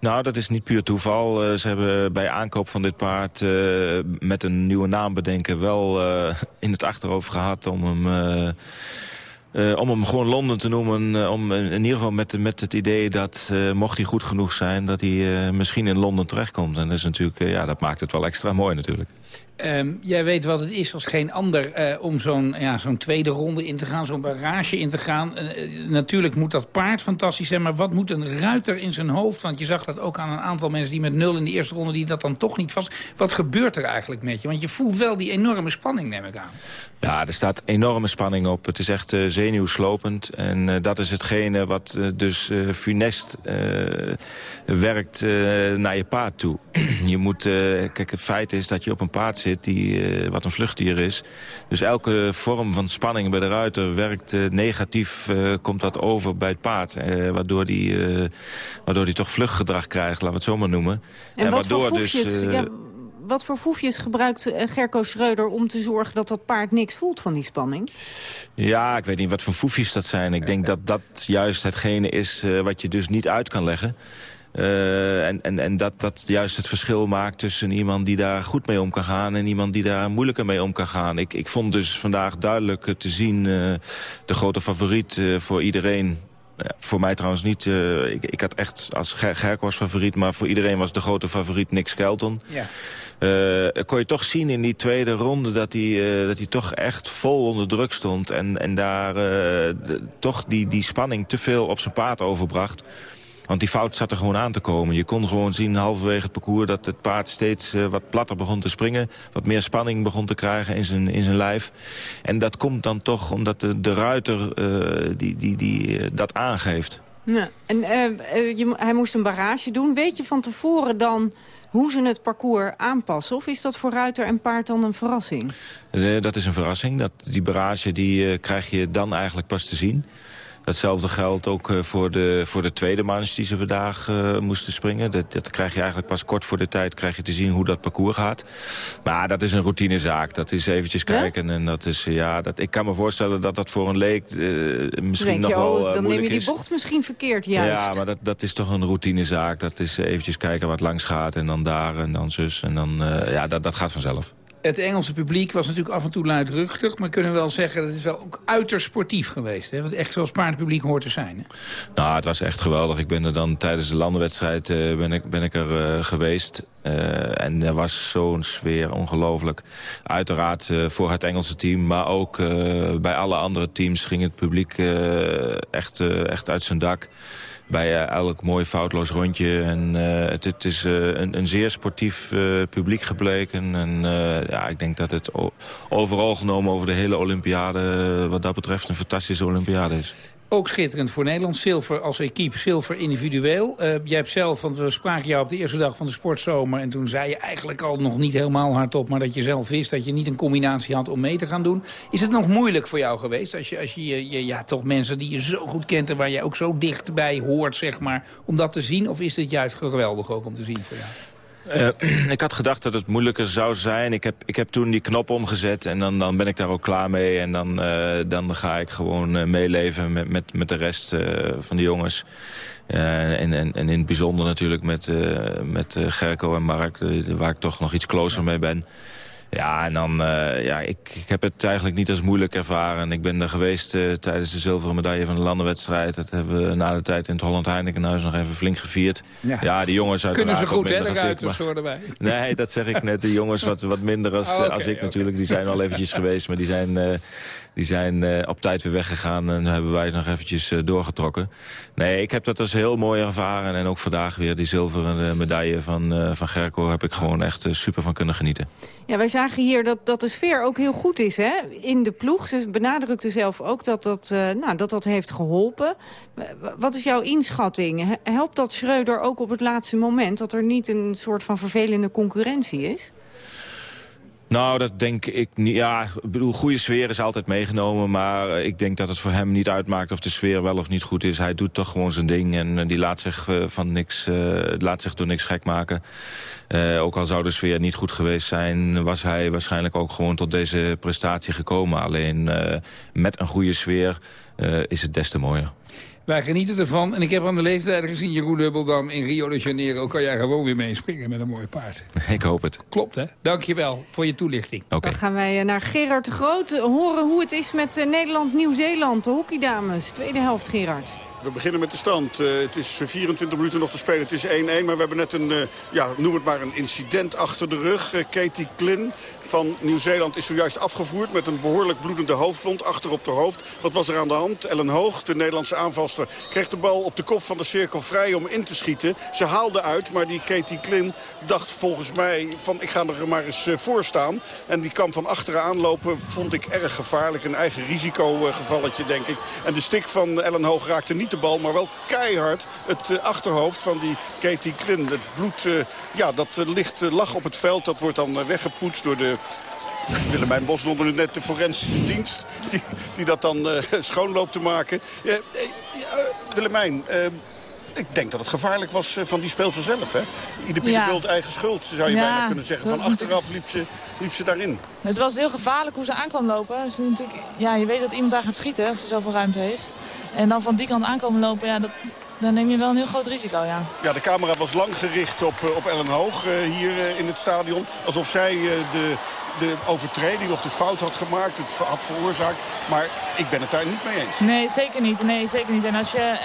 Nou, dat is niet puur toeval. Uh, ze hebben bij aankoop van dit paard uh, met een nieuwe naam bedenken... wel uh, in het achterhoofd gehad om hem... Om hem gewoon Londen te noemen, om in ieder geval met, met het idee dat mocht hij goed genoeg zijn, dat hij misschien in Londen terechtkomt. En dat is natuurlijk, ja, dat maakt het wel extra mooi natuurlijk. Um, jij weet wat het is als geen ander uh, om zo'n ja, zo'n tweede ronde in te gaan, zo'n barrage in te gaan. Uh, natuurlijk moet dat paard fantastisch zijn, maar wat moet een ruiter in zijn hoofd? Want je zag dat ook aan een aantal mensen die met nul in de eerste ronde, die dat dan toch niet vast. Wat gebeurt er eigenlijk met je? Want je voelt wel die enorme spanning, neem ik aan. Ja, er staat enorme spanning op. Het is echt zenuwslopend. En dat is hetgene wat dus funest werkt naar je paard toe. [clears throat] je moet, kijk, het feit is dat je op een paard zit die, uh, wat een vluchtdier is. Dus elke vorm van spanning bij de ruiter werkt uh, negatief, uh, komt dat over bij het paard. waardoor die, waardoor die toch vluchtgedrag krijgt, laten we het zo maar noemen. En, en wat waardoor voor dus... Ja, wat voor foefjes gebruikt Gerco Schreuder om te zorgen dat dat paard niks voelt van die spanning? Ja, ik weet niet wat voor foefjes dat zijn. Ik denk dat dat juist hetgene is wat je dus niet uit kan leggen. Uh, en en, en dat, dat juist het verschil maakt tussen iemand die daar goed mee om kan gaan... en iemand die daar moeilijker mee om kan gaan. Ik, ik vond dus vandaag duidelijk te zien uh, de grote favoriet uh, voor iedereen... voor mij trouwens niet. ik, ik had echt als Ger Gerk was favoriet... maar voor iedereen was de grote favoriet Nick Skelton. Ja. kon je toch zien in die tweede ronde dat hij, dat hij toch echt vol onder druk stond... en, en daar de, toch die, die spanning te veel op zijn paard overbracht... Want die fout zat er gewoon aan te komen. Je kon gewoon zien halverwege het parcours dat het paard steeds uh, wat platter begon te springen. Wat meer spanning begon te krijgen in zijn, in zijn lijf. En dat komt dan toch omdat de, de ruiter uh, die, die, die, uh, dat aangeeft. Ja, en je, hij moest een barrage doen. Weet je van tevoren dan hoe ze het parcours aanpassen? Of is dat voor ruiter en paard dan een verrassing? dat is een verrassing. Dat, die barrage die, krijg je dan eigenlijk pas te zien. Datzelfde geldt ook eh, voor de, voor de tweede manche die ze vandaag uh, moesten springen. Dat, dat krijg je eigenlijk pas kort voor de tijd krijg je te zien hoe dat parcours gaat. Maar dat is een routinezaak. Dat is eventjes kijken. En dat is, ja, dat, ik kan me voorstellen dat dat voor een leek uh, misschien nog je, wel uh, Dan neem je die bocht misschien verkeerd, juist. Ja, maar dat, dat is toch een routinezaak. Dat is eventjes kijken wat langs gaat en dan daar en dan zus. En dan, ja, dat, dat gaat vanzelf. Het Engelse publiek was natuurlijk af en toe luidruchtig... maar kunnen we wel zeggen dat het wel ook uiterst sportief geweest. Hè? Want echt zoals paardenpubliek hoort te zijn. Nou, het was echt geweldig. Ik ben er dan tijdens de landenwedstrijd uh, ben ik, ben ik er uh, geweest. Uh, en er was zo'n sfeer, ongelooflijk. Uiteraard voor het Engelse team, maar ook bij alle andere teams... ging het publiek echt, echt uit zijn dak bij uh, elk mooi foutloos rondje. En uh, het, het, is uh, een, een, zeer sportief publiek gebleken. En ja, ik denk dat het overal genomen over de hele Olympiade... wat dat betreft een fantastische Olympiade is. Ook schitterend voor Nederland. Zilver als equipe, zilver individueel. Uh, jij hebt zelf, want we spraken jou op de eerste dag van de sportzomer... en toen zei je eigenlijk al nog niet helemaal hardop... maar dat je zelf wist dat je niet een combinatie had om mee te gaan doen. Is het nog moeilijk voor jou geweest? Als je, als je, je ja, toch mensen die je zo goed kent en waar je ook zo dichtbij hoort, zeg maar... om dat te zien? Of is dit juist geweldig ook om te zien voor jou? Uh, [clears throat] ik had gedacht dat het moeilijker zou zijn. Ik heb, ik heb toen die knop omgezet en dan, dan ben ik daar ook klaar mee. En dan, uh, dan ga ik gewoon uh, meeleven met, met, met de rest van de jongens. en, en, en in het bijzonder natuurlijk met, met Gerco en Mark, waar ik toch nog iets closer mee ben. Ja, en dan, uh, ja, ik, ik heb het eigenlijk niet als moeilijk ervaren. Ik ben er geweest uh, tijdens de zilveren medaille van de landenwedstrijd. Dat hebben we na de tijd in het Holland Heinekenhuis nog even flink gevierd. Ja, ja die jongens uit Kunnen ze goed, hè, maar... hoorden wij. [laughs] Nee, dat zeg ik net. De jongens wat, wat minder als, oh, okay, als ik okay. natuurlijk. Die zijn al eventjes [laughs] geweest, maar die zijn... Die zijn uh, op tijd weer weggegaan en hebben wij nog eventjes uh, doorgetrokken. Nee, ik heb dat als heel mooi ervaren. En ook vandaag weer die zilveren medaille van, van Gerco... heb ik gewoon echt super van kunnen genieten. Ja, wij zagen hier dat, dat de sfeer ook heel goed is hè? in de ploeg. Ze benadrukte zelf ook dat dat, nou, dat dat heeft geholpen. Wat is jouw inschatting? Helpt dat Schreuder ook op het laatste moment... dat er niet een soort van vervelende concurrentie is? Nou, dat denk ik niet. Ja, ik bedoel, goede sfeer is altijd meegenomen. Maar ik denk dat het voor hem niet uitmaakt of de sfeer wel of niet goed is. Hij doet toch gewoon zijn ding en eh, die laat zich, uh, van niks, uh, laat zich door niks gek maken. Ook al zou de sfeer niet goed geweest zijn... was hij waarschijnlijk ook gewoon tot deze prestatie gekomen. Alleen met een goede sfeer is het des te mooier. Wij genieten ervan. En ik heb aan de leeftijd gezien, Jeroen Dubbeldam... in Rio de Janeiro kan jij gewoon weer meespringen met een mooi paard. [laughs] Ik hoop het. Klopt, hè? Dankjewel voor je toelichting. Okay. Dan gaan wij eh, naar Gerard de Groot horen hoe het is met eh, Nederland-Nieuw-Zeeland. De hockeydames. Tweede helft, Gerard. We beginnen met de stand. Uh, het is 24 minuten nog te spelen. Het is 1-1, maar we hebben net een, uh, ja, noem het maar een incident achter de rug. Uh, Katie Klin van Nieuw-Zeeland is zojuist afgevoerd met een behoorlijk bloedende hoofdwond achter op de hoofd. Wat was er aan de hand? Ellen Hoog, de Nederlandse aanvalster, kreeg de bal op de kop van de cirkel vrij om in te schieten. Ze haalde uit, maar die Katie Klin dacht volgens mij van ik ga er maar eens voor staan. En die kwam van achteraan lopen vond ik erg gevaarlijk. Een eigen risicogevalletje denk ik. En de stik van Ellen Hoog raakte niet de bal, maar wel keihard het uh, achterhoofd van die Katie Klin. Het bloed uh, ja, dat ligt, lag op het veld. Dat wordt dan weggepoetst door de Willemijn Bos noemde net de forensische dienst. Die, die dat dan schoon loopt te maken. Willemijn, ik denk dat het gevaarlijk was van die speelster zelf. Hè? Ieder ja. beeld eigen schuld, zou je ja, bijna kunnen zeggen. Van achteraf liep ze, liep ze daarin. Het was heel gevaarlijk hoe ze aankwam lopen. Dus natuurlijk, ja, je weet dat iemand daar gaat schieten als ze zoveel ruimte heeft. En dan van die kant aankomen lopen, ja, dat, dan neem je wel een heel groot risico, ja. Ja, de camera was lang gericht op, op Ellen Hoog uh, hier uh, in het stadion. Alsof zij de, de overtreding of de fout had gemaakt, het had veroorzaakt. Maar ik ben het daar niet mee eens. Nee, zeker niet. Nee, zeker niet. En als je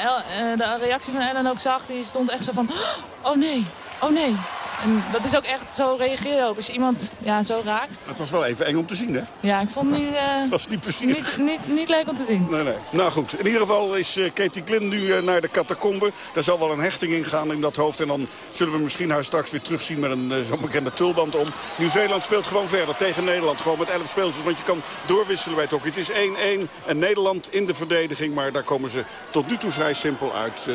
de reactie van Ellen ook zag, die stond echt zo van... [gasps] Oh nee, oh nee. En dat is ook echt, zo reageer ook. Als je iemand ja, zo raakt. Het was wel even eng om te zien, hè? Ja, ik vond het niet... Uh, het was niet precies. Niet, niet, niet leuk om te zien. Nee, nee. Nou goed, in ieder geval is uh, Katie Klin nu uh, naar de catacombe. Daar zal wel een hechting in gaan in dat hoofd. En dan zullen we misschien haar straks weer terugzien met een zo'n bekende tulband om. Nieuw-Zeeland speelt gewoon verder tegen Nederland. Gewoon met 11 speelsters, want je kan doorwisselen bij het hockey. Het is 1-1 en Nederland in de verdediging. Maar daar komen ze tot nu toe vrij simpel uit.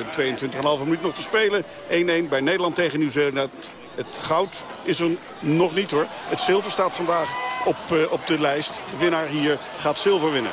22,5 minuut nog te spelen. 1-1 bij Nederland tegen Nieuw-Zeeland. Het goud is er nog niet hoor. Het zilver staat vandaag op, uh, op de lijst. De winnaar hier gaat zilver winnen.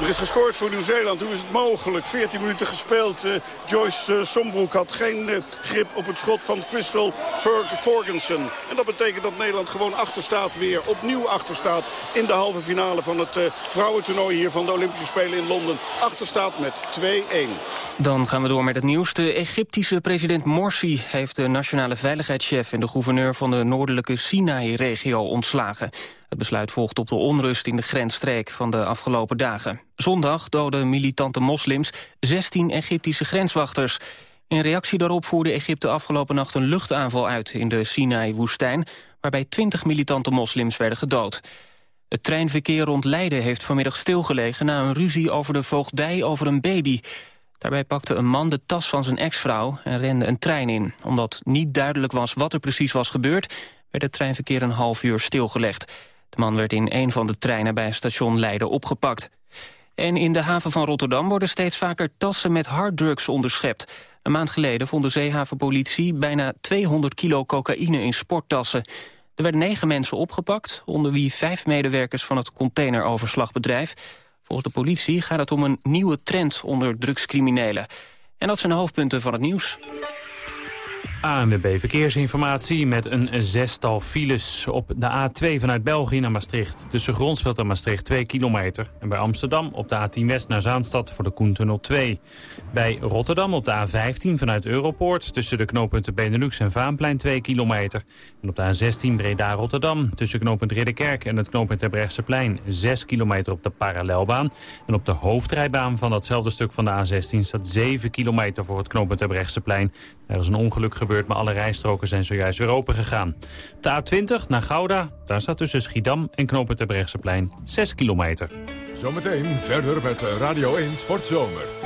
Er is gescoord voor Nieuw-Zeeland. Hoe is het mogelijk? 14 minuten gespeeld. Uh, Joyce uh, Sombroek had geen uh, grip op het schot van Crystal Forgensen. En dat betekent dat Nederland gewoon achterstaat weer. Opnieuw achterstaat in de halve finale van het vrouwentoernooi hier van de Olympische Spelen in Londen. Achterstaat met 2-1. Dan gaan we door met het nieuws. De Egyptische president Morsi heeft de nationale veiligheidschef... en de gouverneur van de noordelijke Sinai-regio ontslagen. Het besluit volgt op de onrust in de grensstreek van de afgelopen dagen. Zondag doden militante moslims 16 Egyptische grenswachters. In reactie daarop voerde Egypte afgelopen nacht een luchtaanval uit... in de Sinai-woestijn, waarbij 20 militante moslims werden gedood. Het treinverkeer rond Leiden heeft vanmiddag stilgelegen... na een ruzie over de voogdij over een baby... Daarbij pakte een man de tas van zijn ex-vrouw en rende een trein in. Omdat niet duidelijk was wat er precies was gebeurd... werd het treinverkeer een half uur stilgelegd. De man werd in een van de treinen bij station Leiden opgepakt. En in de haven van Rotterdam worden steeds vaker tassen met harddrugs onderschept. Een maand geleden vond de zeehavenpolitie bijna 200 kilo cocaïne in sporttassen. Er werden negen mensen opgepakt, onder wie vijf medewerkers van het containeroverslagbedrijf. Volgens de politie gaat het om een nieuwe trend onder drugscriminelen. En dat zijn de hoofdpunten van het nieuws. ANWB Verkeersinformatie met een zestal files op de A2 vanuit België naar Maastricht. Tussen Gronsveld en Maastricht 2 kilometer. En bij Amsterdam op de A10 West naar Zaanstad voor de Koentunnel 2. Bij Rotterdam op de A15 vanuit Europoort tussen de knooppunten Benelux en Vaanplein 2 kilometer. En op de A16 Breda-Rotterdam tussen knooppunt Ridderkerk en het knooppunt Terbrechtseplein 6 kilometer op de parallelbaan. En op de hoofdrijbaan van datzelfde stuk van de A16 staat 7 kilometer voor het knooppunt Terbrechtseplein. Er is een ongeluk gebeurd, maar alle rijstroken zijn zojuist weer open gegaan. de A20 naar Gouda, daar staat tussen Schiedam en knooppunt Terbrechtseplein 6 kilometer. Zometeen verder met Radio 1 Sportzomer.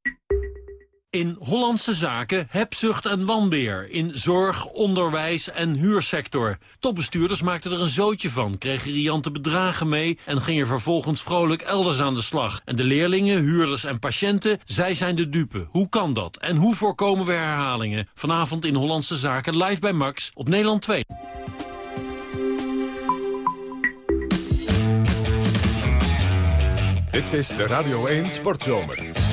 In Hollandse zaken hebzucht en wanbeer. In zorg, onderwijs en huursector. Topbestuurders maakten er een zootje van, kregen riante bedragen mee... en gingen vervolgens vrolijk elders aan de slag. En de leerlingen, huurders en patiënten, zij zijn de dupe. Hoe kan dat? En hoe voorkomen we herhalingen? Vanavond in Hollandse zaken live bij Max op Nederland 2. Dit is de Radio 1 Sportzomer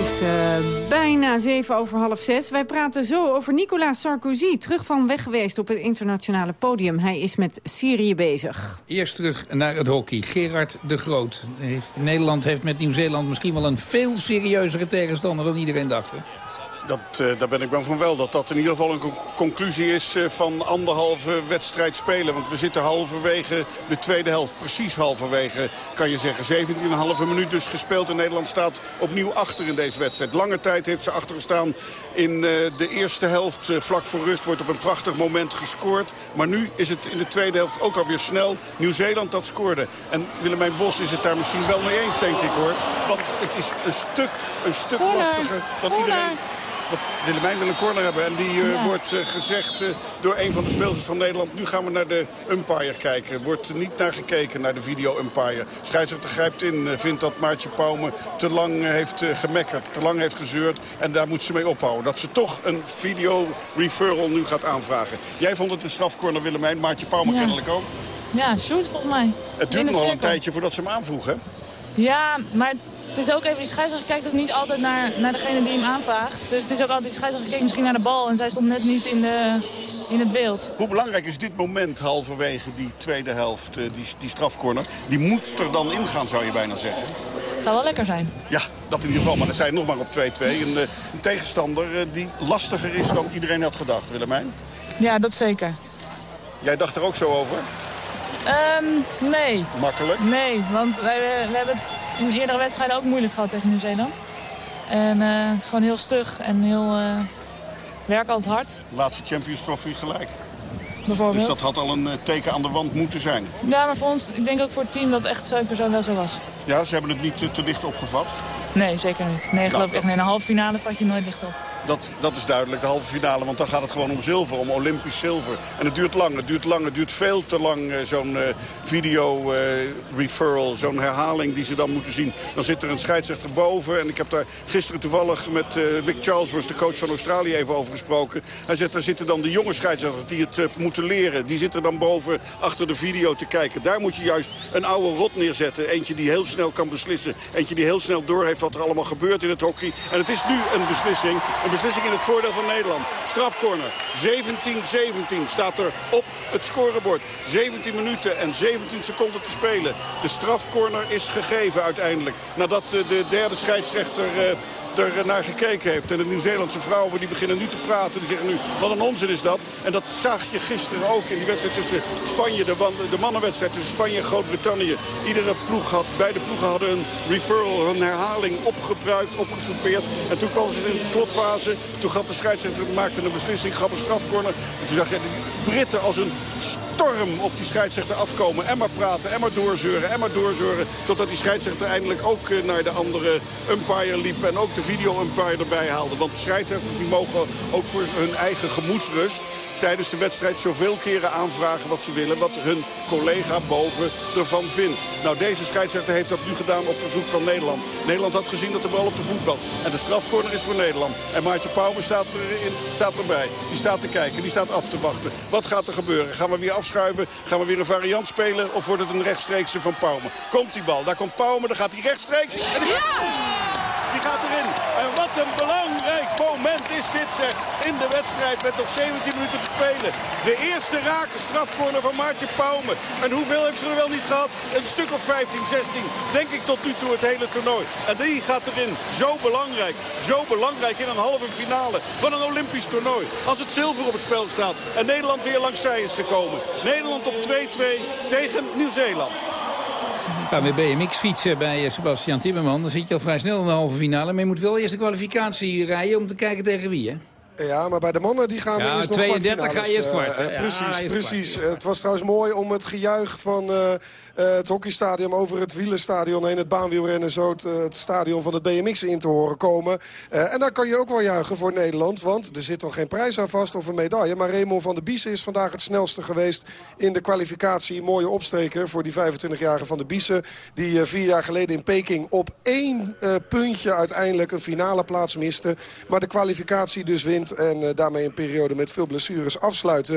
is uh, bijna zeven over half zes. Wij praten zo over Nicolas Sarkozy. Terug van weg geweest op het internationale podium. Hij is met Syrië bezig. Eerst terug naar het hockey. Gerard de Groot. Heeft, Nederland heeft met Nieuw-Zeeland misschien wel een veel serieuzere tegenstander dan iedereen dacht. Dat, uh, daar ben ik bang van wel. Dat dat in ieder geval een conclusie is uh, van anderhalve wedstrijd spelen. Want we zitten halverwege de tweede helft. Precies halverwege kan je zeggen. 17,5 minuut dus gespeeld. En Nederland staat opnieuw achter in deze wedstrijd. Lange tijd heeft ze achtergestaan in uh, de eerste helft. vlak voor rust wordt op een prachtig moment gescoord. Maar nu is het in de tweede helft ook alweer snel. Nieuw-Zeeland dat scoorde. En Willemijn Bos is het daar misschien wel mee eens, denk ik hoor. Want het is een stuk, een stuk lastiger dan iedereen wat Willemijn wil een corner hebben. En die uh, wordt uh, gezegd uh, door een van de spelers van Nederland. Nu gaan we naar de umpire kijken. Wordt niet naar gekeken, naar de video-umpire. Scheidsrechter grijpt in. vindt dat Maartje Pauwme te lang heeft gemekkerd. Te lang heeft gezeurd. En daar moet ze mee ophouden. Dat ze toch een video-referral nu gaat aanvragen. Jij vond het een strafcorner, Willemijn. Maartje Pauwme ja. kennelijk ook. Ja, shoot volgens mij. Het duurt nog wel een tijdje voordat ze hem aanvoegen. Ja, maar het is ook even, die scheidsrechter kijkt ook niet altijd naar, naar degene die hem aanvraagt. Dus het is ook altijd, die scheidsrechter kijkt misschien naar de bal en zij stond net niet in, de, in het beeld. Hoe belangrijk is dit moment halverwege die tweede helft, eh, die, die strafcorner? Die moet er dan ingaan, zou je bijna zeggen. Het zou wel lekker zijn. Ja, dat in ieder geval. Maar dan zijn nog maar op 2-2. Een, eh, een tegenstander eh, die lastiger is dan iedereen had gedacht, Willemijn. Ja, dat zeker. Jij dacht er ook zo over? Um, nee. Makkelijk? Nee, want wij, we hebben het in eerdere wedstrijden ook moeilijk gehad tegen Nieuw-Zeeland. En uh, het is gewoon heel stug en heel... Uh, werken altijd hard. Laatste Champions Trophy gelijk. Bijvoorbeeld. Dus dat had al een uh, teken aan de wand moeten zijn. Ja, maar voor ons, ik denk ook voor het team dat echt zo wel zo was. Ja, ze hebben het niet te, te licht opgevat? Nee, zeker niet. Nee, geloof nou, ik echt. Nee, een halve finale vat je nooit licht op. dat, dat is duidelijk, de halve finale. Want dan gaat het gewoon om zilver, om Olympisch zilver. En het duurt lang, het duurt lang, het duurt veel te lang. Zo'n video referral, zo'n herhaling die ze dan moeten zien. Dan zit er een scheidsrechter boven. En ik heb daar gisteren toevallig met Vic Charles, de coach van Australië, even over gesproken. Hij zegt, daar zitten dan de jonge scheidsrechters die het moeten leren. Die zitten dan boven achter de video te kijken. Daar moet je juist een oude rot neerzetten. Eentje die heel snel kan beslissen. Eentje die heel snel doorheeft wat er allemaal gebeurt in het hockey. En het is nu. Een beslissing in het voordeel van Nederland. Strafcorner. 17-17 staat er op het scorebord. 17 minuten en 17 seconden te spelen. De strafcorner is gegeven uiteindelijk. Nadat eh, de derde scheidsrechter eh, er naar gekeken heeft. En de Nieuw-Zeelandse vrouwen die beginnen nu te praten. Die zeggen nu, wat een onzin is dat. En dat zag je gisteren ook in die wedstrijd tussen Spanje. De, de mannenwedstrijd tussen Spanje en Groot-Brittannië. Iedere ploeg had, beide ploegen hadden een referral, een herhaling opgebruikt, opgesoupeerd. En toen kwam ze in de slotfase. Toen gaf de scheidsrechter, maakte een beslissing, gaf een strafcorner. En toen zag je de Britten als een storm op die scheidsrechter afkomen. En maar praten, en maar doorzeuren, en maar doorzeuren. Totdat die scheidsrechter eindelijk ook eh, naar de andere umpire liep. En ook de video-umpire erbij haalde. Want scheidsrechters die mogen ook voor hun eigen gemoedsrust tijdens de wedstrijd zoveel keren aanvragen wat ze willen. Wat hun collega boven ervan vindt. Nou, deze scheidsrechter heeft dat nu gedaan op verzoek van Nederland. Nederland had gezien dat de bal op de voet was. En de strafcorner is voor Nederland. En Maartje Pauwme staat, erin, staat erbij. Die staat te kijken, die staat af te wachten. Wat gaat er gebeuren? Gaan we weer afschuiven? Gaan we weer een variant spelen? Of wordt het een rechtstreekse van Pauwme? Komt die bal, daar komt Pauwme, dan gaat hij rechtstreeks. En die gaat... Die gaat erin. En wat een belangrijk moment is dit zeg. In de wedstrijd met nog 17 minuten te spelen. De eerste rake strafcorner van Maartje Pauwme. En hoeveel heeft ze er wel niet gehad? Een stuk of 15, 16. Denk ik tot nu toe het hele toernooi. En die gaat erin. Zo belangrijk. Zo belangrijk in een halve finale van een Olympisch toernooi. Als het zilver op het spel staat. En Nederland weer langs zij is gekomen. Nederland op 2-2 tegen Nieuw-Zeeland. Gaan we BMX fietsen bij eh, Sebastian Timmerman. Dan zit je al vrij snel in de halve finale. Maar je moet wel eerst de kwalificatie rijden om te kijken tegen wie, hè? Ja, maar bij de mannen die gaan ja, er eerst 32 ga je eerst kwart. Uh, precies, precies. het was trouwens mooi om het gejuich van uh, het hockeystadion over het wielenstadion heen, het baanwielrennen, zo het, het, stadion van het BMX in te horen komen. en daar kan je ook wel juichen voor Nederland, want er zit dan geen prijs aan vast of een medaille. Maar Raymond van der Biesen is vandaag het snelste geweest in de kwalificatie. Mooie opsteker voor die 25-jarige van der Biesen, die vier jaar geleden in Peking op één puntje uiteindelijk een finale plaats miste. Maar de kwalificatie dus wint en uh, daarmee een periode met veel blessures afsluit.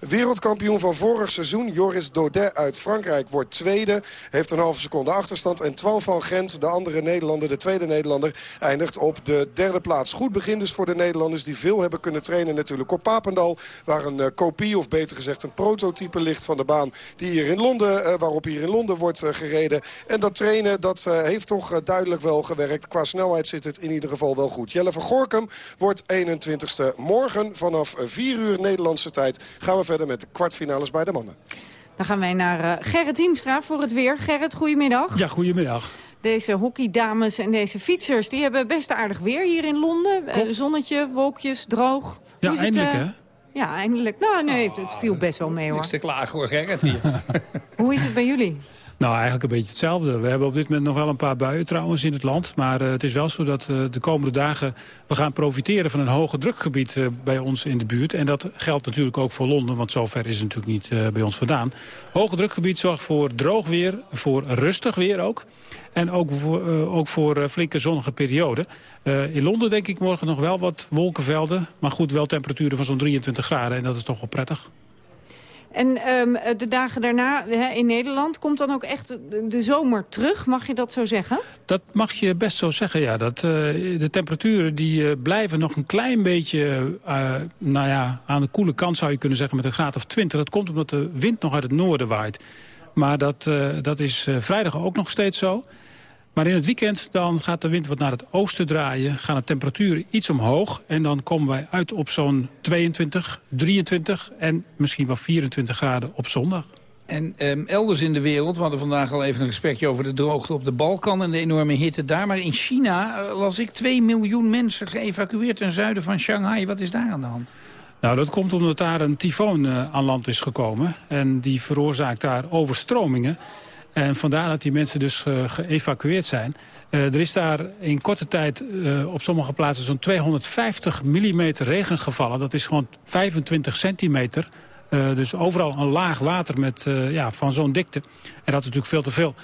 Wereldkampioen van vorig seizoen, Joris Daudet uit Frankrijk, wordt tweede. Heeft een halve seconde achterstand. En 12 van Gent, de andere Nederlander, de tweede Nederlander, eindigt op de derde plaats. Goed begin dus voor de Nederlanders die veel hebben kunnen trainen natuurlijk op Papendal. Waar een uh, kopie, of beter gezegd een prototype ligt van de baan die hier in Londen, waarop hier in Londen wordt gereden. En dat trainen, dat heeft toch duidelijk wel gewerkt. Qua snelheid zit het in ieder geval wel goed. Jelle van Gorkum wordt 21 Morgen vanaf 4 uur Nederlandse tijd gaan we verder met de kwartfinales bij de mannen. Dan gaan wij naar uh, Gerrit Hiemstra voor het weer. Gerrit, goedemiddag. Ja, goedemiddag. Deze hockeydames en deze fietsers die hebben best aardig weer hier in Londen. Uh, zonnetje, wolkjes, droog. Ja, eindelijk het, uh, hè? Ja, eindelijk. Nou, nee, het, het viel best wel mee hoor. Niks te klagen hoor, Gerrit hier. [laughs] Hoe is het bij jullie? Nou, eigenlijk een beetje hetzelfde. We hebben op dit moment nog wel een paar buien trouwens in het land. Maar uh, het is wel zo dat uh, de komende dagen we gaan profiteren van een hoge drukgebied uh, bij ons in de buurt. En dat geldt natuurlijk ook voor Londen, want zover is het natuurlijk niet bij ons vandaan. Hoge drukgebied zorgt voor droog weer, voor rustig weer ook. En ook voor, ook voor flinke zonnige perioden. in Londen denk ik morgen nog wel wat wolkenvelden. Maar goed, wel temperaturen van zo'n 23 graden. En dat is toch wel prettig. En um, de dagen daarna in Nederland, komt dan ook echt de, zomer terug? Mag je dat zo zeggen? Dat mag je best zo zeggen, ja. Dat, uh, de temperaturen die uh, blijven nog een klein beetje nou ja, aan de koele kant, zou je kunnen zeggen, met een graad of 20. Dat komt omdat de wind nog uit het noorden waait. Maar dat, dat is vrijdag ook nog steeds zo. Maar in het weekend dan gaat de wind wat naar het oosten draaien. Gaan de temperaturen iets omhoog. En dan komen wij uit op zo'n 22, 23 en misschien wel 24 graden op zondag. En um, elders in de wereld, we hadden vandaag al even een gesprekje over de droogte op de Balkan en de enorme hitte daar. Maar in China uh, las ik 2 miljoen mensen geëvacueerd ten zuiden van Shanghai. Wat is daar aan de hand? Nou, dat komt omdat daar een tyfoon uh, aan land is gekomen. En die veroorzaakt daar overstromingen. En vandaar dat die mensen dus geëvacueerd zijn. er is daar in korte tijd op sommige plaatsen zo'n 250 mm regen gevallen. Dat is gewoon 25 centimeter. dus overal een laag water met, ja, van zo'n dikte. En dat is natuurlijk veel te veel.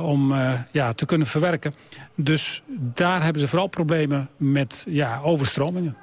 Om ja, te kunnen verwerken. Dus daar hebben ze vooral problemen met ja, overstromingen.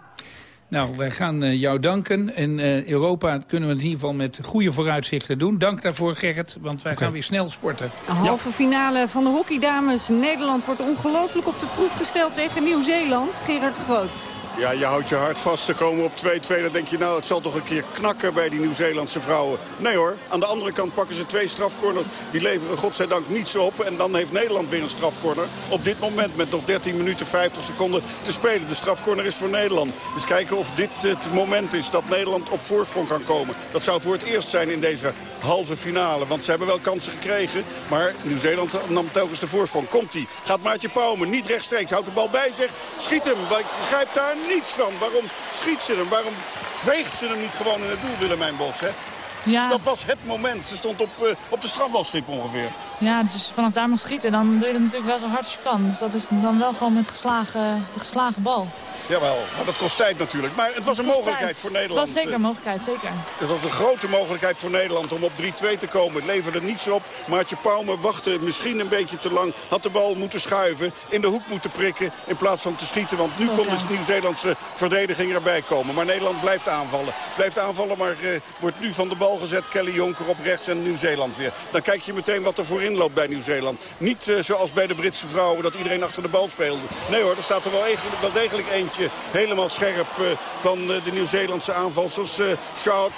Nou, wij gaan uh, jou danken. In Europa kunnen we het in ieder geval met goede vooruitzichten doen. Dank daarvoor, Gerrit, want wij gaan weer snel sporten. Een halve finale van de hockeydames. Nederland wordt ongelooflijk op de proef gesteld tegen Nieuw-Zeeland. Gerard Groot. Ja, je houdt je hart vast. Ze komen op 2-2. Dan denk je, nou, het zal toch een keer knakken bij die Nieuw-Zeelandse vrouwen. Nee hoor. Aan de andere kant pakken ze twee strafcorners. Die leveren godzijdank niets op. En dan heeft Nederland weer een strafcorner. Op dit moment met nog 13 minuten 50 seconden te spelen. De strafcorner is voor Nederland. Dus kijken of dit het moment is dat Nederland op voorsprong kan komen. Dat zou voor het eerst zijn in deze halve finale. Want ze hebben wel kansen gekregen. Maar Nieuw-Zeeland nam telkens de voorsprong. Komt-ie. Gaat Maartje Pauwme niet rechtstreeks. Houdt de bal bij zich. Schiet hem. Ik begrijp daar niets van. Waarom schiet ze hem? Waarom veegt ze hem niet gewoon in het doel, Willemijn Bos? Hè? Ja. Dat was het moment. Ze stond op, uh, op de strafbalstip ongeveer. Ja, dus als je vanaf daar mag schieten, dan doe je het natuurlijk wel zo hard als je kan. Dus dat is dan wel gewoon met geslagen, de geslagen bal. Jawel, maar dat kost tijd natuurlijk. Maar het was een mogelijkheid voor Nederland. Het was zeker een mogelijkheid, zeker. Het was een grote mogelijkheid voor Nederland om op 3-2 te komen. Het leverde niets op. Maartje Pauwme wachtte misschien een beetje te lang. Had de bal moeten schuiven, in de hoek moeten prikken in plaats van te schieten. Want nu kon de Nieuw-Zeelandse verdediging erbij komen. Maar Nederland blijft aanvallen. Blijft aanvallen, maar uh, wordt nu van de bal gezet. Kelly Jonker op rechts en Nieuw-Zeeland weer. Dan kijk je meteen wat er voorin loopt bij Nieuw-Zeeland. Niet uh, zoals bij de Britse vrouwen dat iedereen achter de bal speelde. Nee hoor, er staat er wel, wel degelijk eentje helemaal scherp uh, van uh, de Nieuw-Zeelandse aanval. Zoals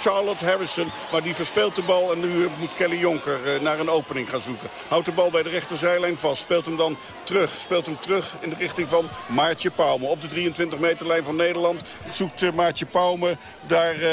Charlotte Harrison. Maar die verspeelt de bal en nu moet Kelly Jonker naar een opening gaan zoeken. Houdt de bal bij de rechterzijlijn vast. Speelt hem dan terug. Speelt hem terug in de richting van Maartje Pauwme. Op de 23 meterlijn van Nederland zoekt Maartje Pauwme daar eh,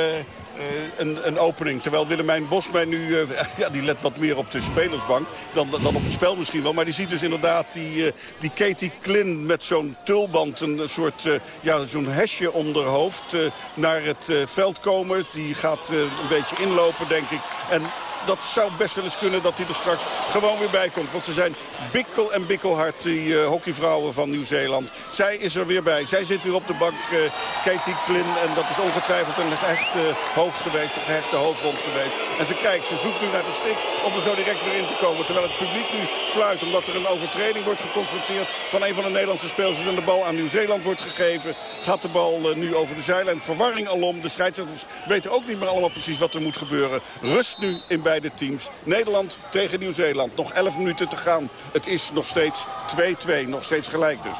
een, een, opening. Terwijl Willemijn Bosmij nu, eh, [laughs] ja, die let wat meer op de spelersbank dan, dan op het spel misschien wel. Maar die ziet dus inderdaad die, uh, die Katie Klin met zo'n tulband, een soort, ja, zo'n hesje onder haar hoofd naar het veld komen. Die gaat een beetje inlopen, denk ik. En dat zou best wel eens kunnen dat hij er straks gewoon weer bij komt. Want ze zijn bikkel en bikkelhard, die uh, hockeyvrouwen van Nieuw-Zeeland. Zij is er weer bij. Zij zit weer op de bank, uh, Katie Klin. En dat is ongetwijfeld een gehechte hoofd geweest, een gehechte hoofdwond geweest. En ze kijkt, ze zoekt nu naar de stik om er zo direct weer in te komen. Terwijl het publiek nu fluit omdat er een overtreding wordt geconstateerd van een van de Nederlandse speelsters. En de bal aan Nieuw-Zeeland wordt gegeven. Gaat de bal uh, nu over de zijlijn. Verwarring alom. De scheidsrechters weten ook niet meer allemaal precies wat er moet gebeuren. Rust nu in bij beide teams. Nederland tegen Nieuw-Zeeland. Nog 11 minuten te gaan. Het is nog steeds 2-2. Nog steeds gelijk dus.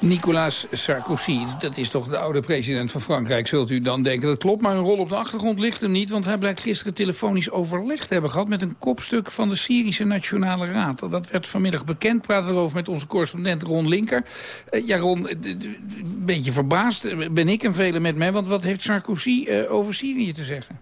Nicolas Sarkozy, dat is toch de oude president van Frankrijk, zult u dan denken. Dat klopt, maar een rol op de achtergrond ligt hem niet... want hij blijkt gisteren telefonisch overleg te hebben gehad... met een kopstuk van de Syrische Nationale Raad. Dat werd vanmiddag bekend, praten erover met onze correspondent Ron Linker. Uh, ja, Ron, een beetje verbaasd ben ik en velen met mij... want wat heeft Sarkozy uh, over Syrië te zeggen?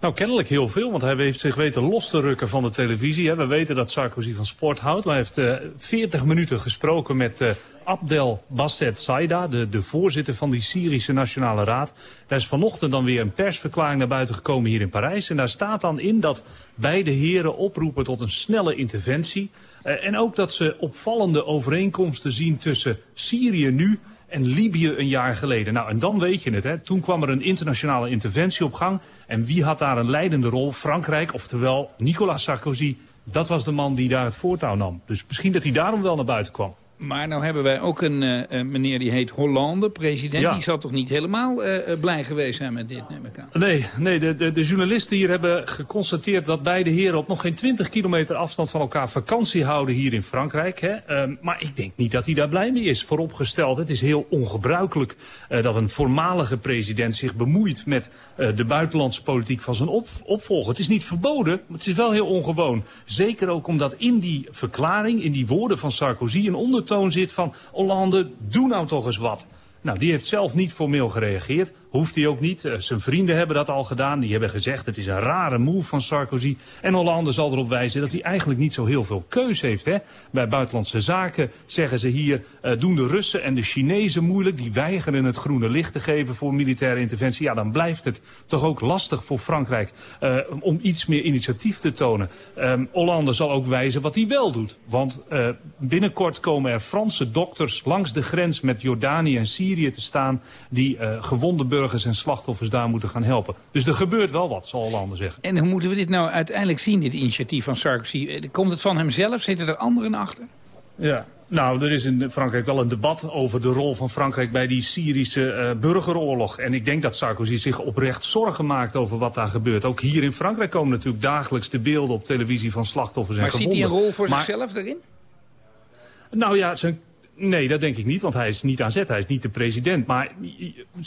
Nou, kennelijk heel veel, want hij heeft zich weten los te rukken van de televisie. We weten dat Sarkozy van sport houdt, hij heeft uh, 40 minuten gesproken met Abdel Basset Saida, de, de voorzitter van die Syrische Nationale Raad. Daar is vanochtend dan weer een persverklaring naar buiten gekomen hier in Parijs. En daar staat dan in dat beide heren oproepen tot een snelle interventie. Uh, en ook dat ze opvallende overeenkomsten zien tussen Syrië nu en Libië een jaar geleden. Nou, en dan weet je het, hè. Toen kwam er een internationale interventie op gang. En wie had daar een leidende rol? Frankrijk, oftewel Nicolas Sarkozy. Dat was de man die daar het voortouw nam. Dus misschien dat hij daarom wel naar buiten kwam. Maar nou hebben wij ook een uh, meneer die heet Hollande, president. Die zal toch niet helemaal uh, blij geweest zijn met dit, neem ik aan. Nee, nee de, de, de, journalisten hier hebben geconstateerd dat beide heren op nog geen 20 kilometer afstand van elkaar vakantie houden hier in Frankrijk. Hè? Uh, maar ik denk niet dat hij daar blij mee is. Vooropgesteld, het is heel ongebruikelijk dat een voormalige president zich bemoeit met de buitenlandse politiek van zijn op, opvolger. Het is niet verboden, maar het is wel heel ongewoon. Zeker ook omdat in die verklaring, in die woorden van Sarkozy, een onder toon zit van... Hollande, doe nou toch eens wat. Nou, die heeft zelf niet formeel gereageerd. Hoeft hij ook niet. zijn vrienden hebben dat al gedaan. Die hebben gezegd het is een rare move van Sarkozy. En Hollande zal erop wijzen dat hij eigenlijk niet zo heel veel keus heeft. Hè? Bij buitenlandse zaken zeggen ze hier... doen de Russen en de Chinezen moeilijk. Die weigeren het groene licht te geven voor militaire interventie. Ja, dan blijft het toch ook lastig voor Frankrijk... om iets meer initiatief te tonen. Um, Hollande zal ook wijzen wat hij wel doet. Want binnenkort komen er Franse dokters langs de grens met Jordanië en Syrië te staan... die uh, gewonde burgers en slachtoffers daar moeten gaan helpen. Dus er gebeurt wel wat, zal Hollande zeggen. En hoe moeten we dit nou uiteindelijk zien, dit initiatief van Sarkozy? Eh, komt het van hemzelf? Zitten er anderen achter? Ja, nou, er is in Frankrijk wel een debat over de rol van Frankrijk bij die Syrische uh, burgeroorlog. En ik denk dat Sarkozy zich oprecht zorgen maakt over wat daar gebeurt. Ook hier in Frankrijk komen natuurlijk dagelijks de beelden op televisie van slachtoffers en gewonden. Maar ziet hij een rol voor zichzelf erin? Nou ja, zijn Nee, dat denk ik niet, want hij is niet aan zet. Hij is niet de president. Maar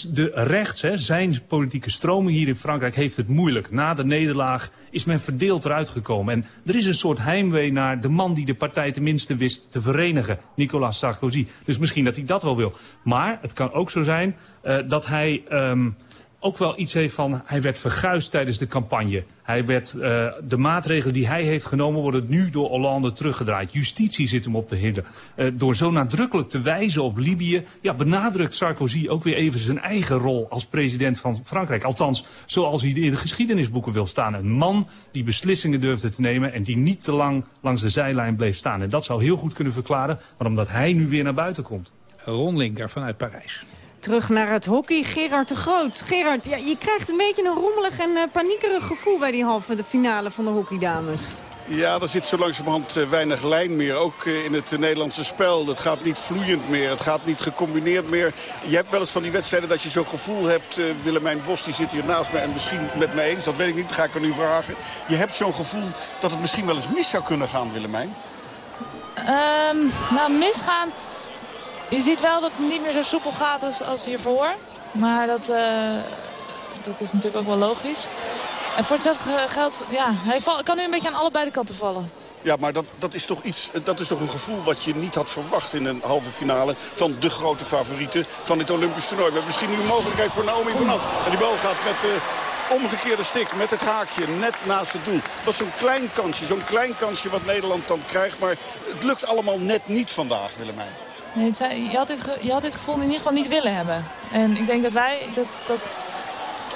de rechts, hè, zijn politieke stromen hier in Frankrijk, heeft het moeilijk. Na de nederlaag is men verdeeld eruit gekomen. En er is een soort heimwee naar de man die de partij tenminste wist te verenigen. Nicolas Sarkozy. Dus misschien dat hij dat wel wil. Maar het kan ook zo zijn uh, dat hij... Um, ook wel iets heeft van... hij werd verguisd tijdens de campagne. Hij werd, uh, de maatregelen die hij heeft genomen worden nu door Hollande teruggedraaid. Justitie zit hem op de hielen. Uh, door zo nadrukkelijk te wijzen op Libië... Ja, benadrukt Sarkozy ook weer even zijn eigen rol als president van Frankrijk. Althans, zoals hij in de geschiedenisboeken wil staan. Een man die beslissingen durfde te nemen... en die niet te lang langs de zijlijn bleef staan. En dat zou heel goed kunnen verklaren waarom dat hij nu weer naar buiten komt. Ron Linker vanuit Parijs. Terug naar het hockey, Gerard de Groot. Gerard, ja, je krijgt een beetje een rommelig en uh, paniekerig gevoel bij die halve de finale van de hockeydames. Ja, er zit zo langzamerhand uh, weinig lijn meer. Ook uh, in het Nederlandse spel. Het gaat niet vloeiend meer. Het gaat niet gecombineerd meer. Je hebt wel eens van die wedstrijden dat je zo'n gevoel hebt. Willemijn Bos die zit hier naast me en misschien met mij eens. Dat weet ik niet, dat ga ik er nu vragen. Je hebt zo'n gevoel dat het misschien wel eens mis zou kunnen gaan, Willemijn. Um, nou, misgaan... Je ziet wel dat het niet meer zo soepel gaat als, als hiervoor. Maar dat, uh, dat is natuurlijk ook wel logisch. En voor hetzelfde geld, ja, hij kan nu een beetje aan allebei de kanten vallen. Ja, maar dat, dat, is toch iets, dat is toch een gevoel wat je niet had verwacht in een halve finale van de grote favorieten van dit Olympisch toernooi. Met misschien nu een mogelijkheid voor Naomi vanaf. En die bal gaat met de omgekeerde stik, met het haakje, net naast het doel. Dat is zo'n klein kansje, zo'n klein kansje wat Nederland dan krijgt. Maar het lukt allemaal net niet vandaag, Willemijn. Nee, je, had dit, je had dit gevoel in ieder geval niet willen hebben. En ik denk dat wij, dat, dat,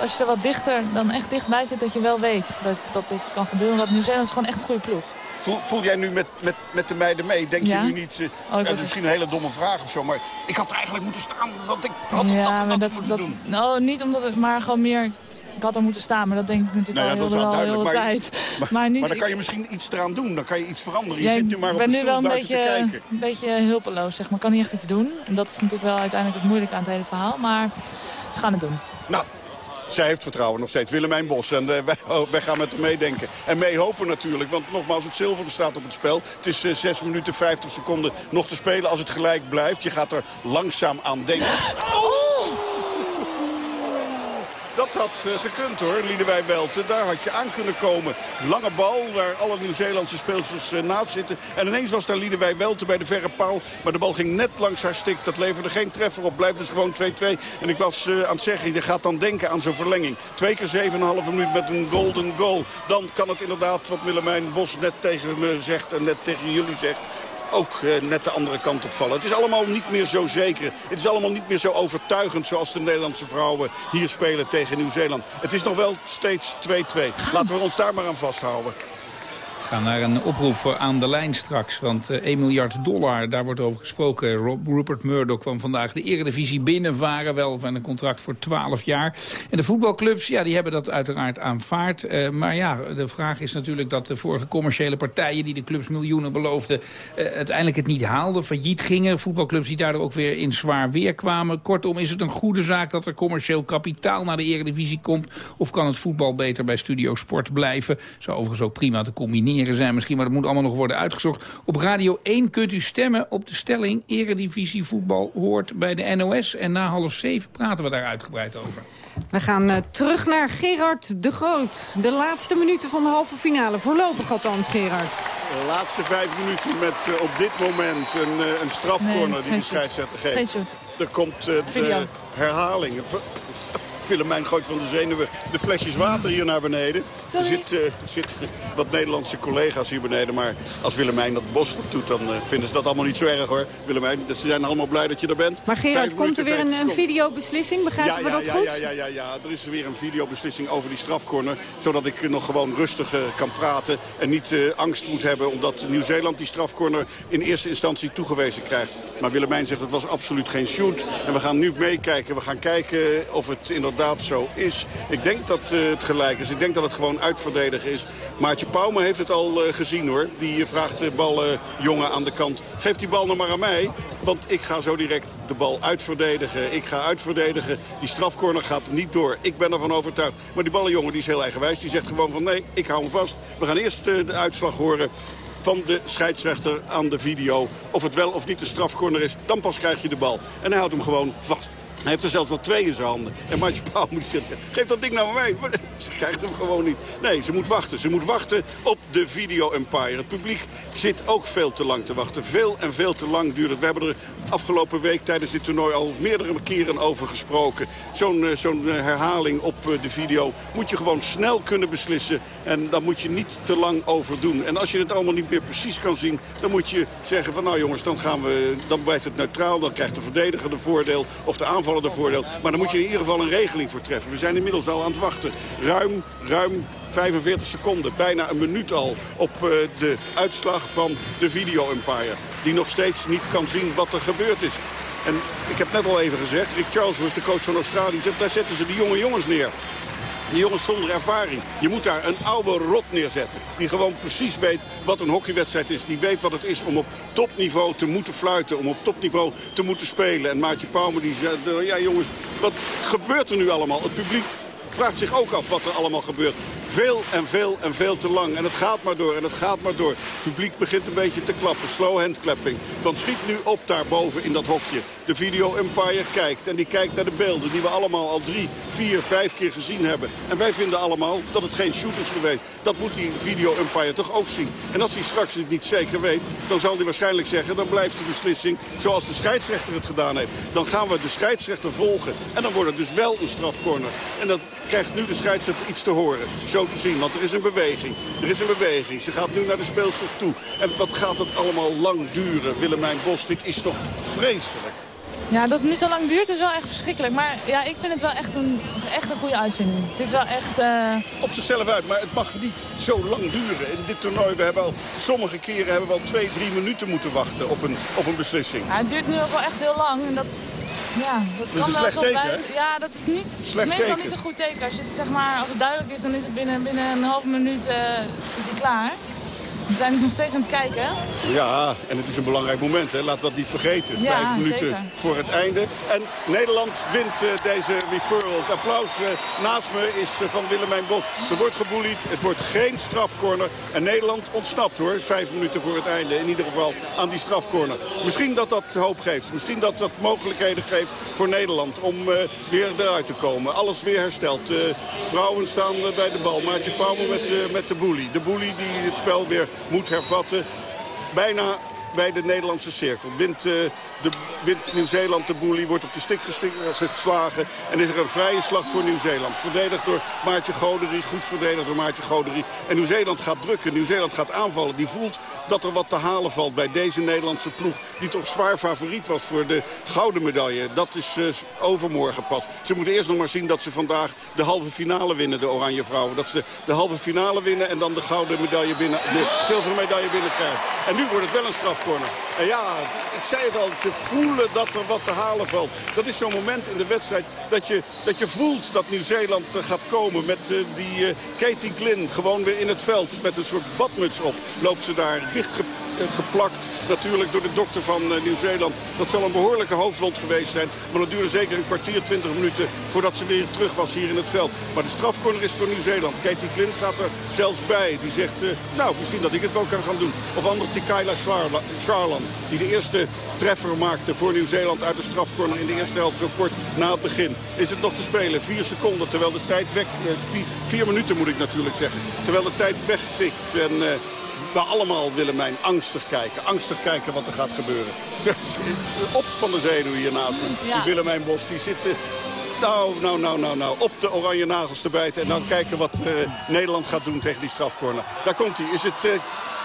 als je er wat dichter, dan echt dichtbij zit, dat je wel weet dat, dat dit kan gebeuren. Dat Nieuw-Zeeland is gewoon echt een goede ploeg. Voel, voel, jij nu met, met, met de meiden mee? Denk je nu niet... Uh, oh, dat is misschien een hele domme vraag of zo, maar ik had er eigenlijk moeten staan. Want ik had ja, dat, dat, dat, moeten dat, doen. Nou, niet omdat het, maar gewoon meer ik had er moeten staan, maar dat denk ik natuurlijk al heel, heel, heel tijd. [laughs] Maar, maar, niet, maar, dan kan je misschien iets eraan doen. Dan kan je iets veranderen. Je zit nu maar op de stoel buiten beetje, te kijken. een beetje hulpeloos, zeg maar. Ik kan niet echt iets doen. En dat is natuurlijk wel uiteindelijk het moeilijke aan het hele verhaal. Maar ze gaan het doen. Nou, zij heeft vertrouwen nog steeds. Willemijn Bos. En uh, [laughs] wij, oh, wij, gaan met haar meedenken. En mee hopen natuurlijk. Want nogmaals, het zilver staat op het spel. Het is uh, eh, 6 minuten 50 seconden nog te spelen. Als het gelijk blijft. Je gaat er langzaam aan denken. Oh! Dat had uh, gekund hoor, Liedewij. Daar had je aan kunnen komen. Lange bal, waar alle Nieuw-Zeelandse speelsters uh, naast zitten. En ineens was daar Liedewij bij de verre paal. Maar de bal ging net langs haar stik. Dat leverde geen treffer op. Blijft dus gewoon 2-2. En ik was uh, aan het zeggen, je gaat dan denken aan zo'n verlenging. Twee keer 7,5 minuut met een golden goal. Dan kan het inderdaad, wat Willemijn Bos net tegen me zegt en net tegen jullie zegt ook uh, net de andere kant op vallen. Het is allemaal niet meer zo zeker. Het is allemaal niet meer zo overtuigend zoals de Nederlandse vrouwen hier spelen tegen Nieuw-Zeeland. Het is nog wel steeds 2-2. Laten we ons daar maar aan vasthouden gaan naar een oproep voor aan de lijn straks. Want uh, eh, 1 miljard dollar, daar wordt over gesproken. Rupert Murdoch kwam vandaag de eredivisie binnenvaren. Wel van een contract voor 12 jaar. En de voetbalclubs, ja, die hebben dat uiteraard aanvaard. Uh, maar ja, de vraag is natuurlijk dat de vorige commerciële partijen... die de clubs miljoenen beloofden, uh, uiteindelijk het niet haalden. Failliet gingen. Voetbalclubs die daardoor ook weer in zwaar weer kwamen. Kortom, is het een goede zaak dat er commercieel kapitaal naar de eredivisie komt? Of kan het voetbal beter bij Studio Sport blijven? Zou overigens ook prima te combineren zijn misschien, maar dat moet allemaal nog worden uitgezocht. Op Radio 1 kunt u stemmen op de stelling... Eredivisie voetbal hoort bij de NOS. En na half zeven praten we daar uitgebreid over. We gaan uh, terug naar Gerard de Groot. De laatste minuten van de halve finale. Voorlopig althans, Gerard. De laatste vijf minuten met uh, op dit moment een, uh, een strafcorner nee, die de scheidsrechter geeft. Geen shoot. Er komt de herhaling. Willemijn gooit van de zenuwen de flesjes water hier naar beneden. Er zit, uh, zit wat Nederlandse collega's hier beneden. Maar als Willemijn dat bos doet, dan uh, vinden ze dat allemaal niet zo erg hoor. Willemijn, ze zijn allemaal blij dat je er bent. Maar Gerard, komt er weer een, een videobeslissing? Begrijpen ja, we ja, dat ja, goed? Ja, ja, ja, ja, er is weer een videobeslissing over die strafcorner. Zodat ik nog gewoon rustig uh, kan praten. En niet angst moet hebben omdat Nieuw-Zeeland die strafcorner in eerste instantie toegewezen krijgt. Maar Willemijn zegt het was absoluut geen shoot. En we gaan nu meekijken. We gaan kijken of het inderdaad zo is. Ik denk dat uh, het gelijk is. Ik denk dat het gewoon uitverdedigen is. Maartje Pauwme heeft het al uh, gezien hoor. Die vraagt de baljongen aan de kant. Geef die bal nog maar aan mij. Want ik ga zo direct de bal uitverdedigen. Ik ga uitverdedigen. Die strafcorner gaat niet door. Ik ben ervan overtuigd. Maar die ballenjongen die is heel eigenwijs. Die zegt gewoon van nee, ik hou hem vast. We gaan eerst de uitslag horen van de scheidsrechter aan de video. Of het wel of niet een strafcorner is, dan pas krijg je de bal. En hij houdt hem gewoon vast. Hij heeft er zelfs nog twee in zijn handen. En Martje Pauw moet zeggen, geef dat ding nou mee. [laughs] Ze krijgt hem gewoon niet. Nee, ze moet wachten. Ze moet wachten op de video empire. Het publiek zit ook veel te lang te wachten. Veel en veel te lang duurt het. We hebben er afgelopen week tijdens dit toernooi al meerdere keren over gesproken. Zo'n uh, zo'n herhaling op uh, de video moet je gewoon snel kunnen beslissen. En dan moet je niet te lang over doen. En als je het allemaal niet meer precies kan zien... dan moet je zeggen van nou jongens, dan, gaan we, dan blijft het neutraal. Dan krijgt de verdediger de voordeel of de voordeel. Maar dan moet je in ieder geval een regeling voor treffen. We zijn inmiddels al aan het wachten. Ruim, ruim 45 seconden, bijna een minuut al... op uh, de uitslag van de video Empire. Die nog steeds niet kan zien wat er gebeurd is. En ik heb net al even gezegd, Rick Charles was de coach van Australië. Daar zetten ze de jonge jongens neer. Jongens zonder ervaring. Je moet daar een oude rot neerzetten. Die gewoon precies weet wat een hockeywedstrijd is. Die weet wat het is om op topniveau te moeten fluiten. Om op topniveau te moeten spelen. En Maartje Pauwme die zei, ja jongens, wat gebeurt er nu allemaal? Het publiek vraagt zich ook af wat er allemaal gebeurt. Veel en veel en veel te lang. En het gaat maar door en het gaat maar door. Het publiek begint een beetje te klappen. Slow hand clapping. Van schiet nu op daarboven in dat hokje. De Video Empire kijkt. En die kijkt naar de beelden die we allemaal al drie, vier, vijf keer gezien hebben. En wij vinden allemaal dat het geen shoot is geweest. Dat moet die Video Empire toch ook zien. En als hij straks het niet zeker weet, dan zal hij waarschijnlijk zeggen... dan blijft de beslissing zoals de scheidsrechter het gedaan heeft. Dan gaan we de scheidsrechter volgen. En dan wordt het dus wel een strafcorner. En dat krijgt nu de scheidsrechter iets te horen. Zo te zien, want er is een beweging. Er is een beweging. Ze gaat nu naar de speelster toe. En wat gaat het allemaal lang duren, Willemijn Bos? Dit is toch vreselijk? Ja, dat het niet zo lang duurt is wel echt verschrikkelijk. Maar ja, ik vind het wel echt een, echt een goede uitvinding. Het is wel echt... Uh... Op zichzelf uit, maar het mag niet zo lang duren. In dit toernooi, we hebben al sommige keren hebben we al twee, drie minuten moeten wachten op een, op een beslissing. Ja, het duurt nu ook wel echt heel lang. En dat, ja, dat, dat kan is wel zo bij. Ja, dat is niet, slecht meestal teken. niet een goed teken. Als, je het, zeg maar, als het duidelijk is, dan is het binnen, binnen een halve minuut uh, is hij klaar. We zijn dus nog steeds aan het kijken. Ja, en het is een belangrijk moment. Hè. We dat niet vergeten. Ja, Vijf minuten zeker. voor het einde. En Nederland wint uh, deze referral. Het applaus uh, naast me is uh, van Willemijn Bos. Er wordt geboelied. Het wordt geen strafcorner. En Nederland ontsnapt hoor. Vijf minuten voor het einde. In ieder geval aan die strafcorner. Misschien dat dat hoop geeft. Misschien dat dat mogelijkheden geeft voor Nederland. Om weer eruit te komen. Alles weer hersteld. vrouwen staan bij de bal. Maartje Pauwme met, met de boelie. De boelie die het spel weer moet hervatten. Bijna bij de Nederlandse cirkel. Wint, uh, de, Nieuw-Zeeland de boelie, wordt op de stik geslagen. En is er een vrije slag voor Nieuw-Zeeland. Verdedigd door Maartje Goderie, goed verdedigd door Maartje Goderie. En Nieuw-Zeeland gaat drukken, Nieuw-Zeeland gaat aanvallen. Die voelt dat er wat te halen valt bij deze Nederlandse ploeg. Die toch zwaar favoriet was voor de gouden medaille. Dat is uh, overmorgen pas. Ze moeten eerst nog maar zien dat ze vandaag de halve finale winnen, de Oranje Vrouwen. Dat ze de halve finale winnen en dan de gouden medaille binnen, de zilveren medaille binnenkrijgen. En nu wordt het wel een strafcorner. En ja, ik zei het al, voelen dat er wat te halen valt. Dat is zo'n moment in de wedstrijd dat je, dat je voelt dat Nieuw-Zeeland gaat komen met uh, die Katie Glynn gewoon weer in het veld. Met een soort badmuts op loopt ze daar dichtgeplakt geplakt. Natuurlijk door de dokter van uh, Nieuw-Zeeland. Dat zal een behoorlijke hoofdwond geweest zijn. Maar dat duurde zeker een kwartier, 20 minuten voordat ze weer terug was hier in het veld. Maar de strafcorner is voor Nieuw-Zeeland. Katie Clint staat er zelfs bij. Die zegt, uh, nou misschien dat ik het wel kan gaan doen. Of anders die Kyla Charlan. Die de eerste treffer maakte voor Nieuw-Zeeland uit de strafcorner in de eerste helft. Zo kort na het begin. Is het nog te spelen? Vier seconden. Terwijl de tijd weg... Vier, vier, minuten moet ik natuurlijk zeggen. Terwijl de tijd wegtikt. En we allemaal, Willemijn, angstig kijken. Angstig kijken wat er gaat gebeuren. [laughs] Op van de zenuw hier naast me. Ja. Die Willemijn Bos, die zit... Nou, nou, nou, nou, nou. Op de oranje nagels te bijten. En dan kijken wat Nederland gaat doen tegen die strafcorner. Daar komt hij. Is het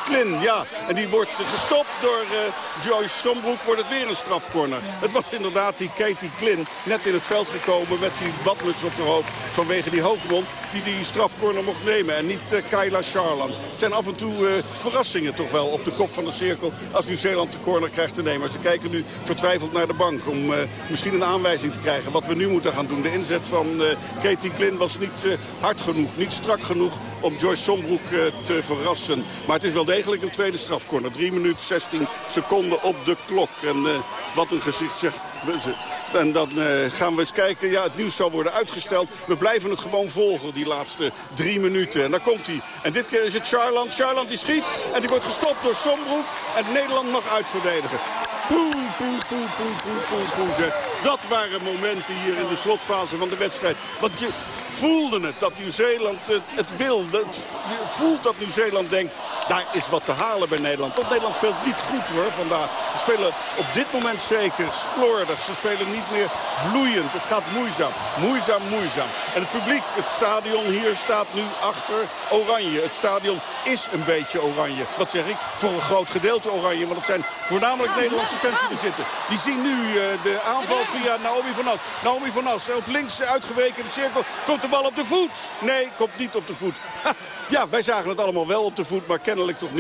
Klin, ja. En die wordt gestopt door uh, Joyce Sombroek. Wordt het weer een strafcorner. Het was inderdaad die Katie Klin net in het veld gekomen met die badmuts op haar hoofd. Vanwege die hoofdmond die die strafcorner mocht nemen. En niet uh, Kyla Charlan. Het zijn af en toe uh, verrassingen toch wel op de kop van de cirkel. Als Nieuw-Zeeland de corner krijgt te nemen. Ze kijken nu vertwijfeld naar de bank om misschien een aanwijzing te krijgen. Wat we nu moeten gaan doen. De inzet van Katie Klin was niet hard genoeg. Niet strak genoeg om Joyce Sombroek te verrassen. Maar het is wel degelijk een tweede strafcorner. 3 minuten 16 seconden op de klok. En uh, wat een gezicht zegt. En dan uh, gaan we eens kijken. Ja, het nieuws zal worden uitgesteld. We blijven het gewoon volgen, die laatste drie minuten. En daar komt hij. En dit keer is het Charland. Charland die schiet. En die wordt gestopt door Sombroek. En Nederland mag uitverdedigen. Poe, poe, poe, poe, poe, poe, poe, zeg. Dat waren momenten hier in de slotfase van de wedstrijd. Want je voelde het, dat Nieuw-Zeeland het, het wil. Het, je voelt dat Nieuw-Zeeland denkt, daar is wat te halen bij Nederland. Want Nederland speelt niet goed hoor vandaag. Ze spelen op dit moment zeker slordig. Ze spelen niet meer vloeiend. Het gaat moeizaam, moeizaam, moeizaam. En het publiek, het stadion hier staat nu achter Oranje. Het stadion is een beetje oranje. Wat zeg ik? Voor een groot gedeelte oranje. Want het zijn voornamelijk Nederlandse fans die er zitten. Die zien nu uh, de aanval via Naomi van As. Naomi van As op links uitgeweken in de cirkel. De bal op de voet? Nee, komt niet op de voet. [laughs] ja, wij zagen het allemaal wel op de voet, maar kennelijk toch niet.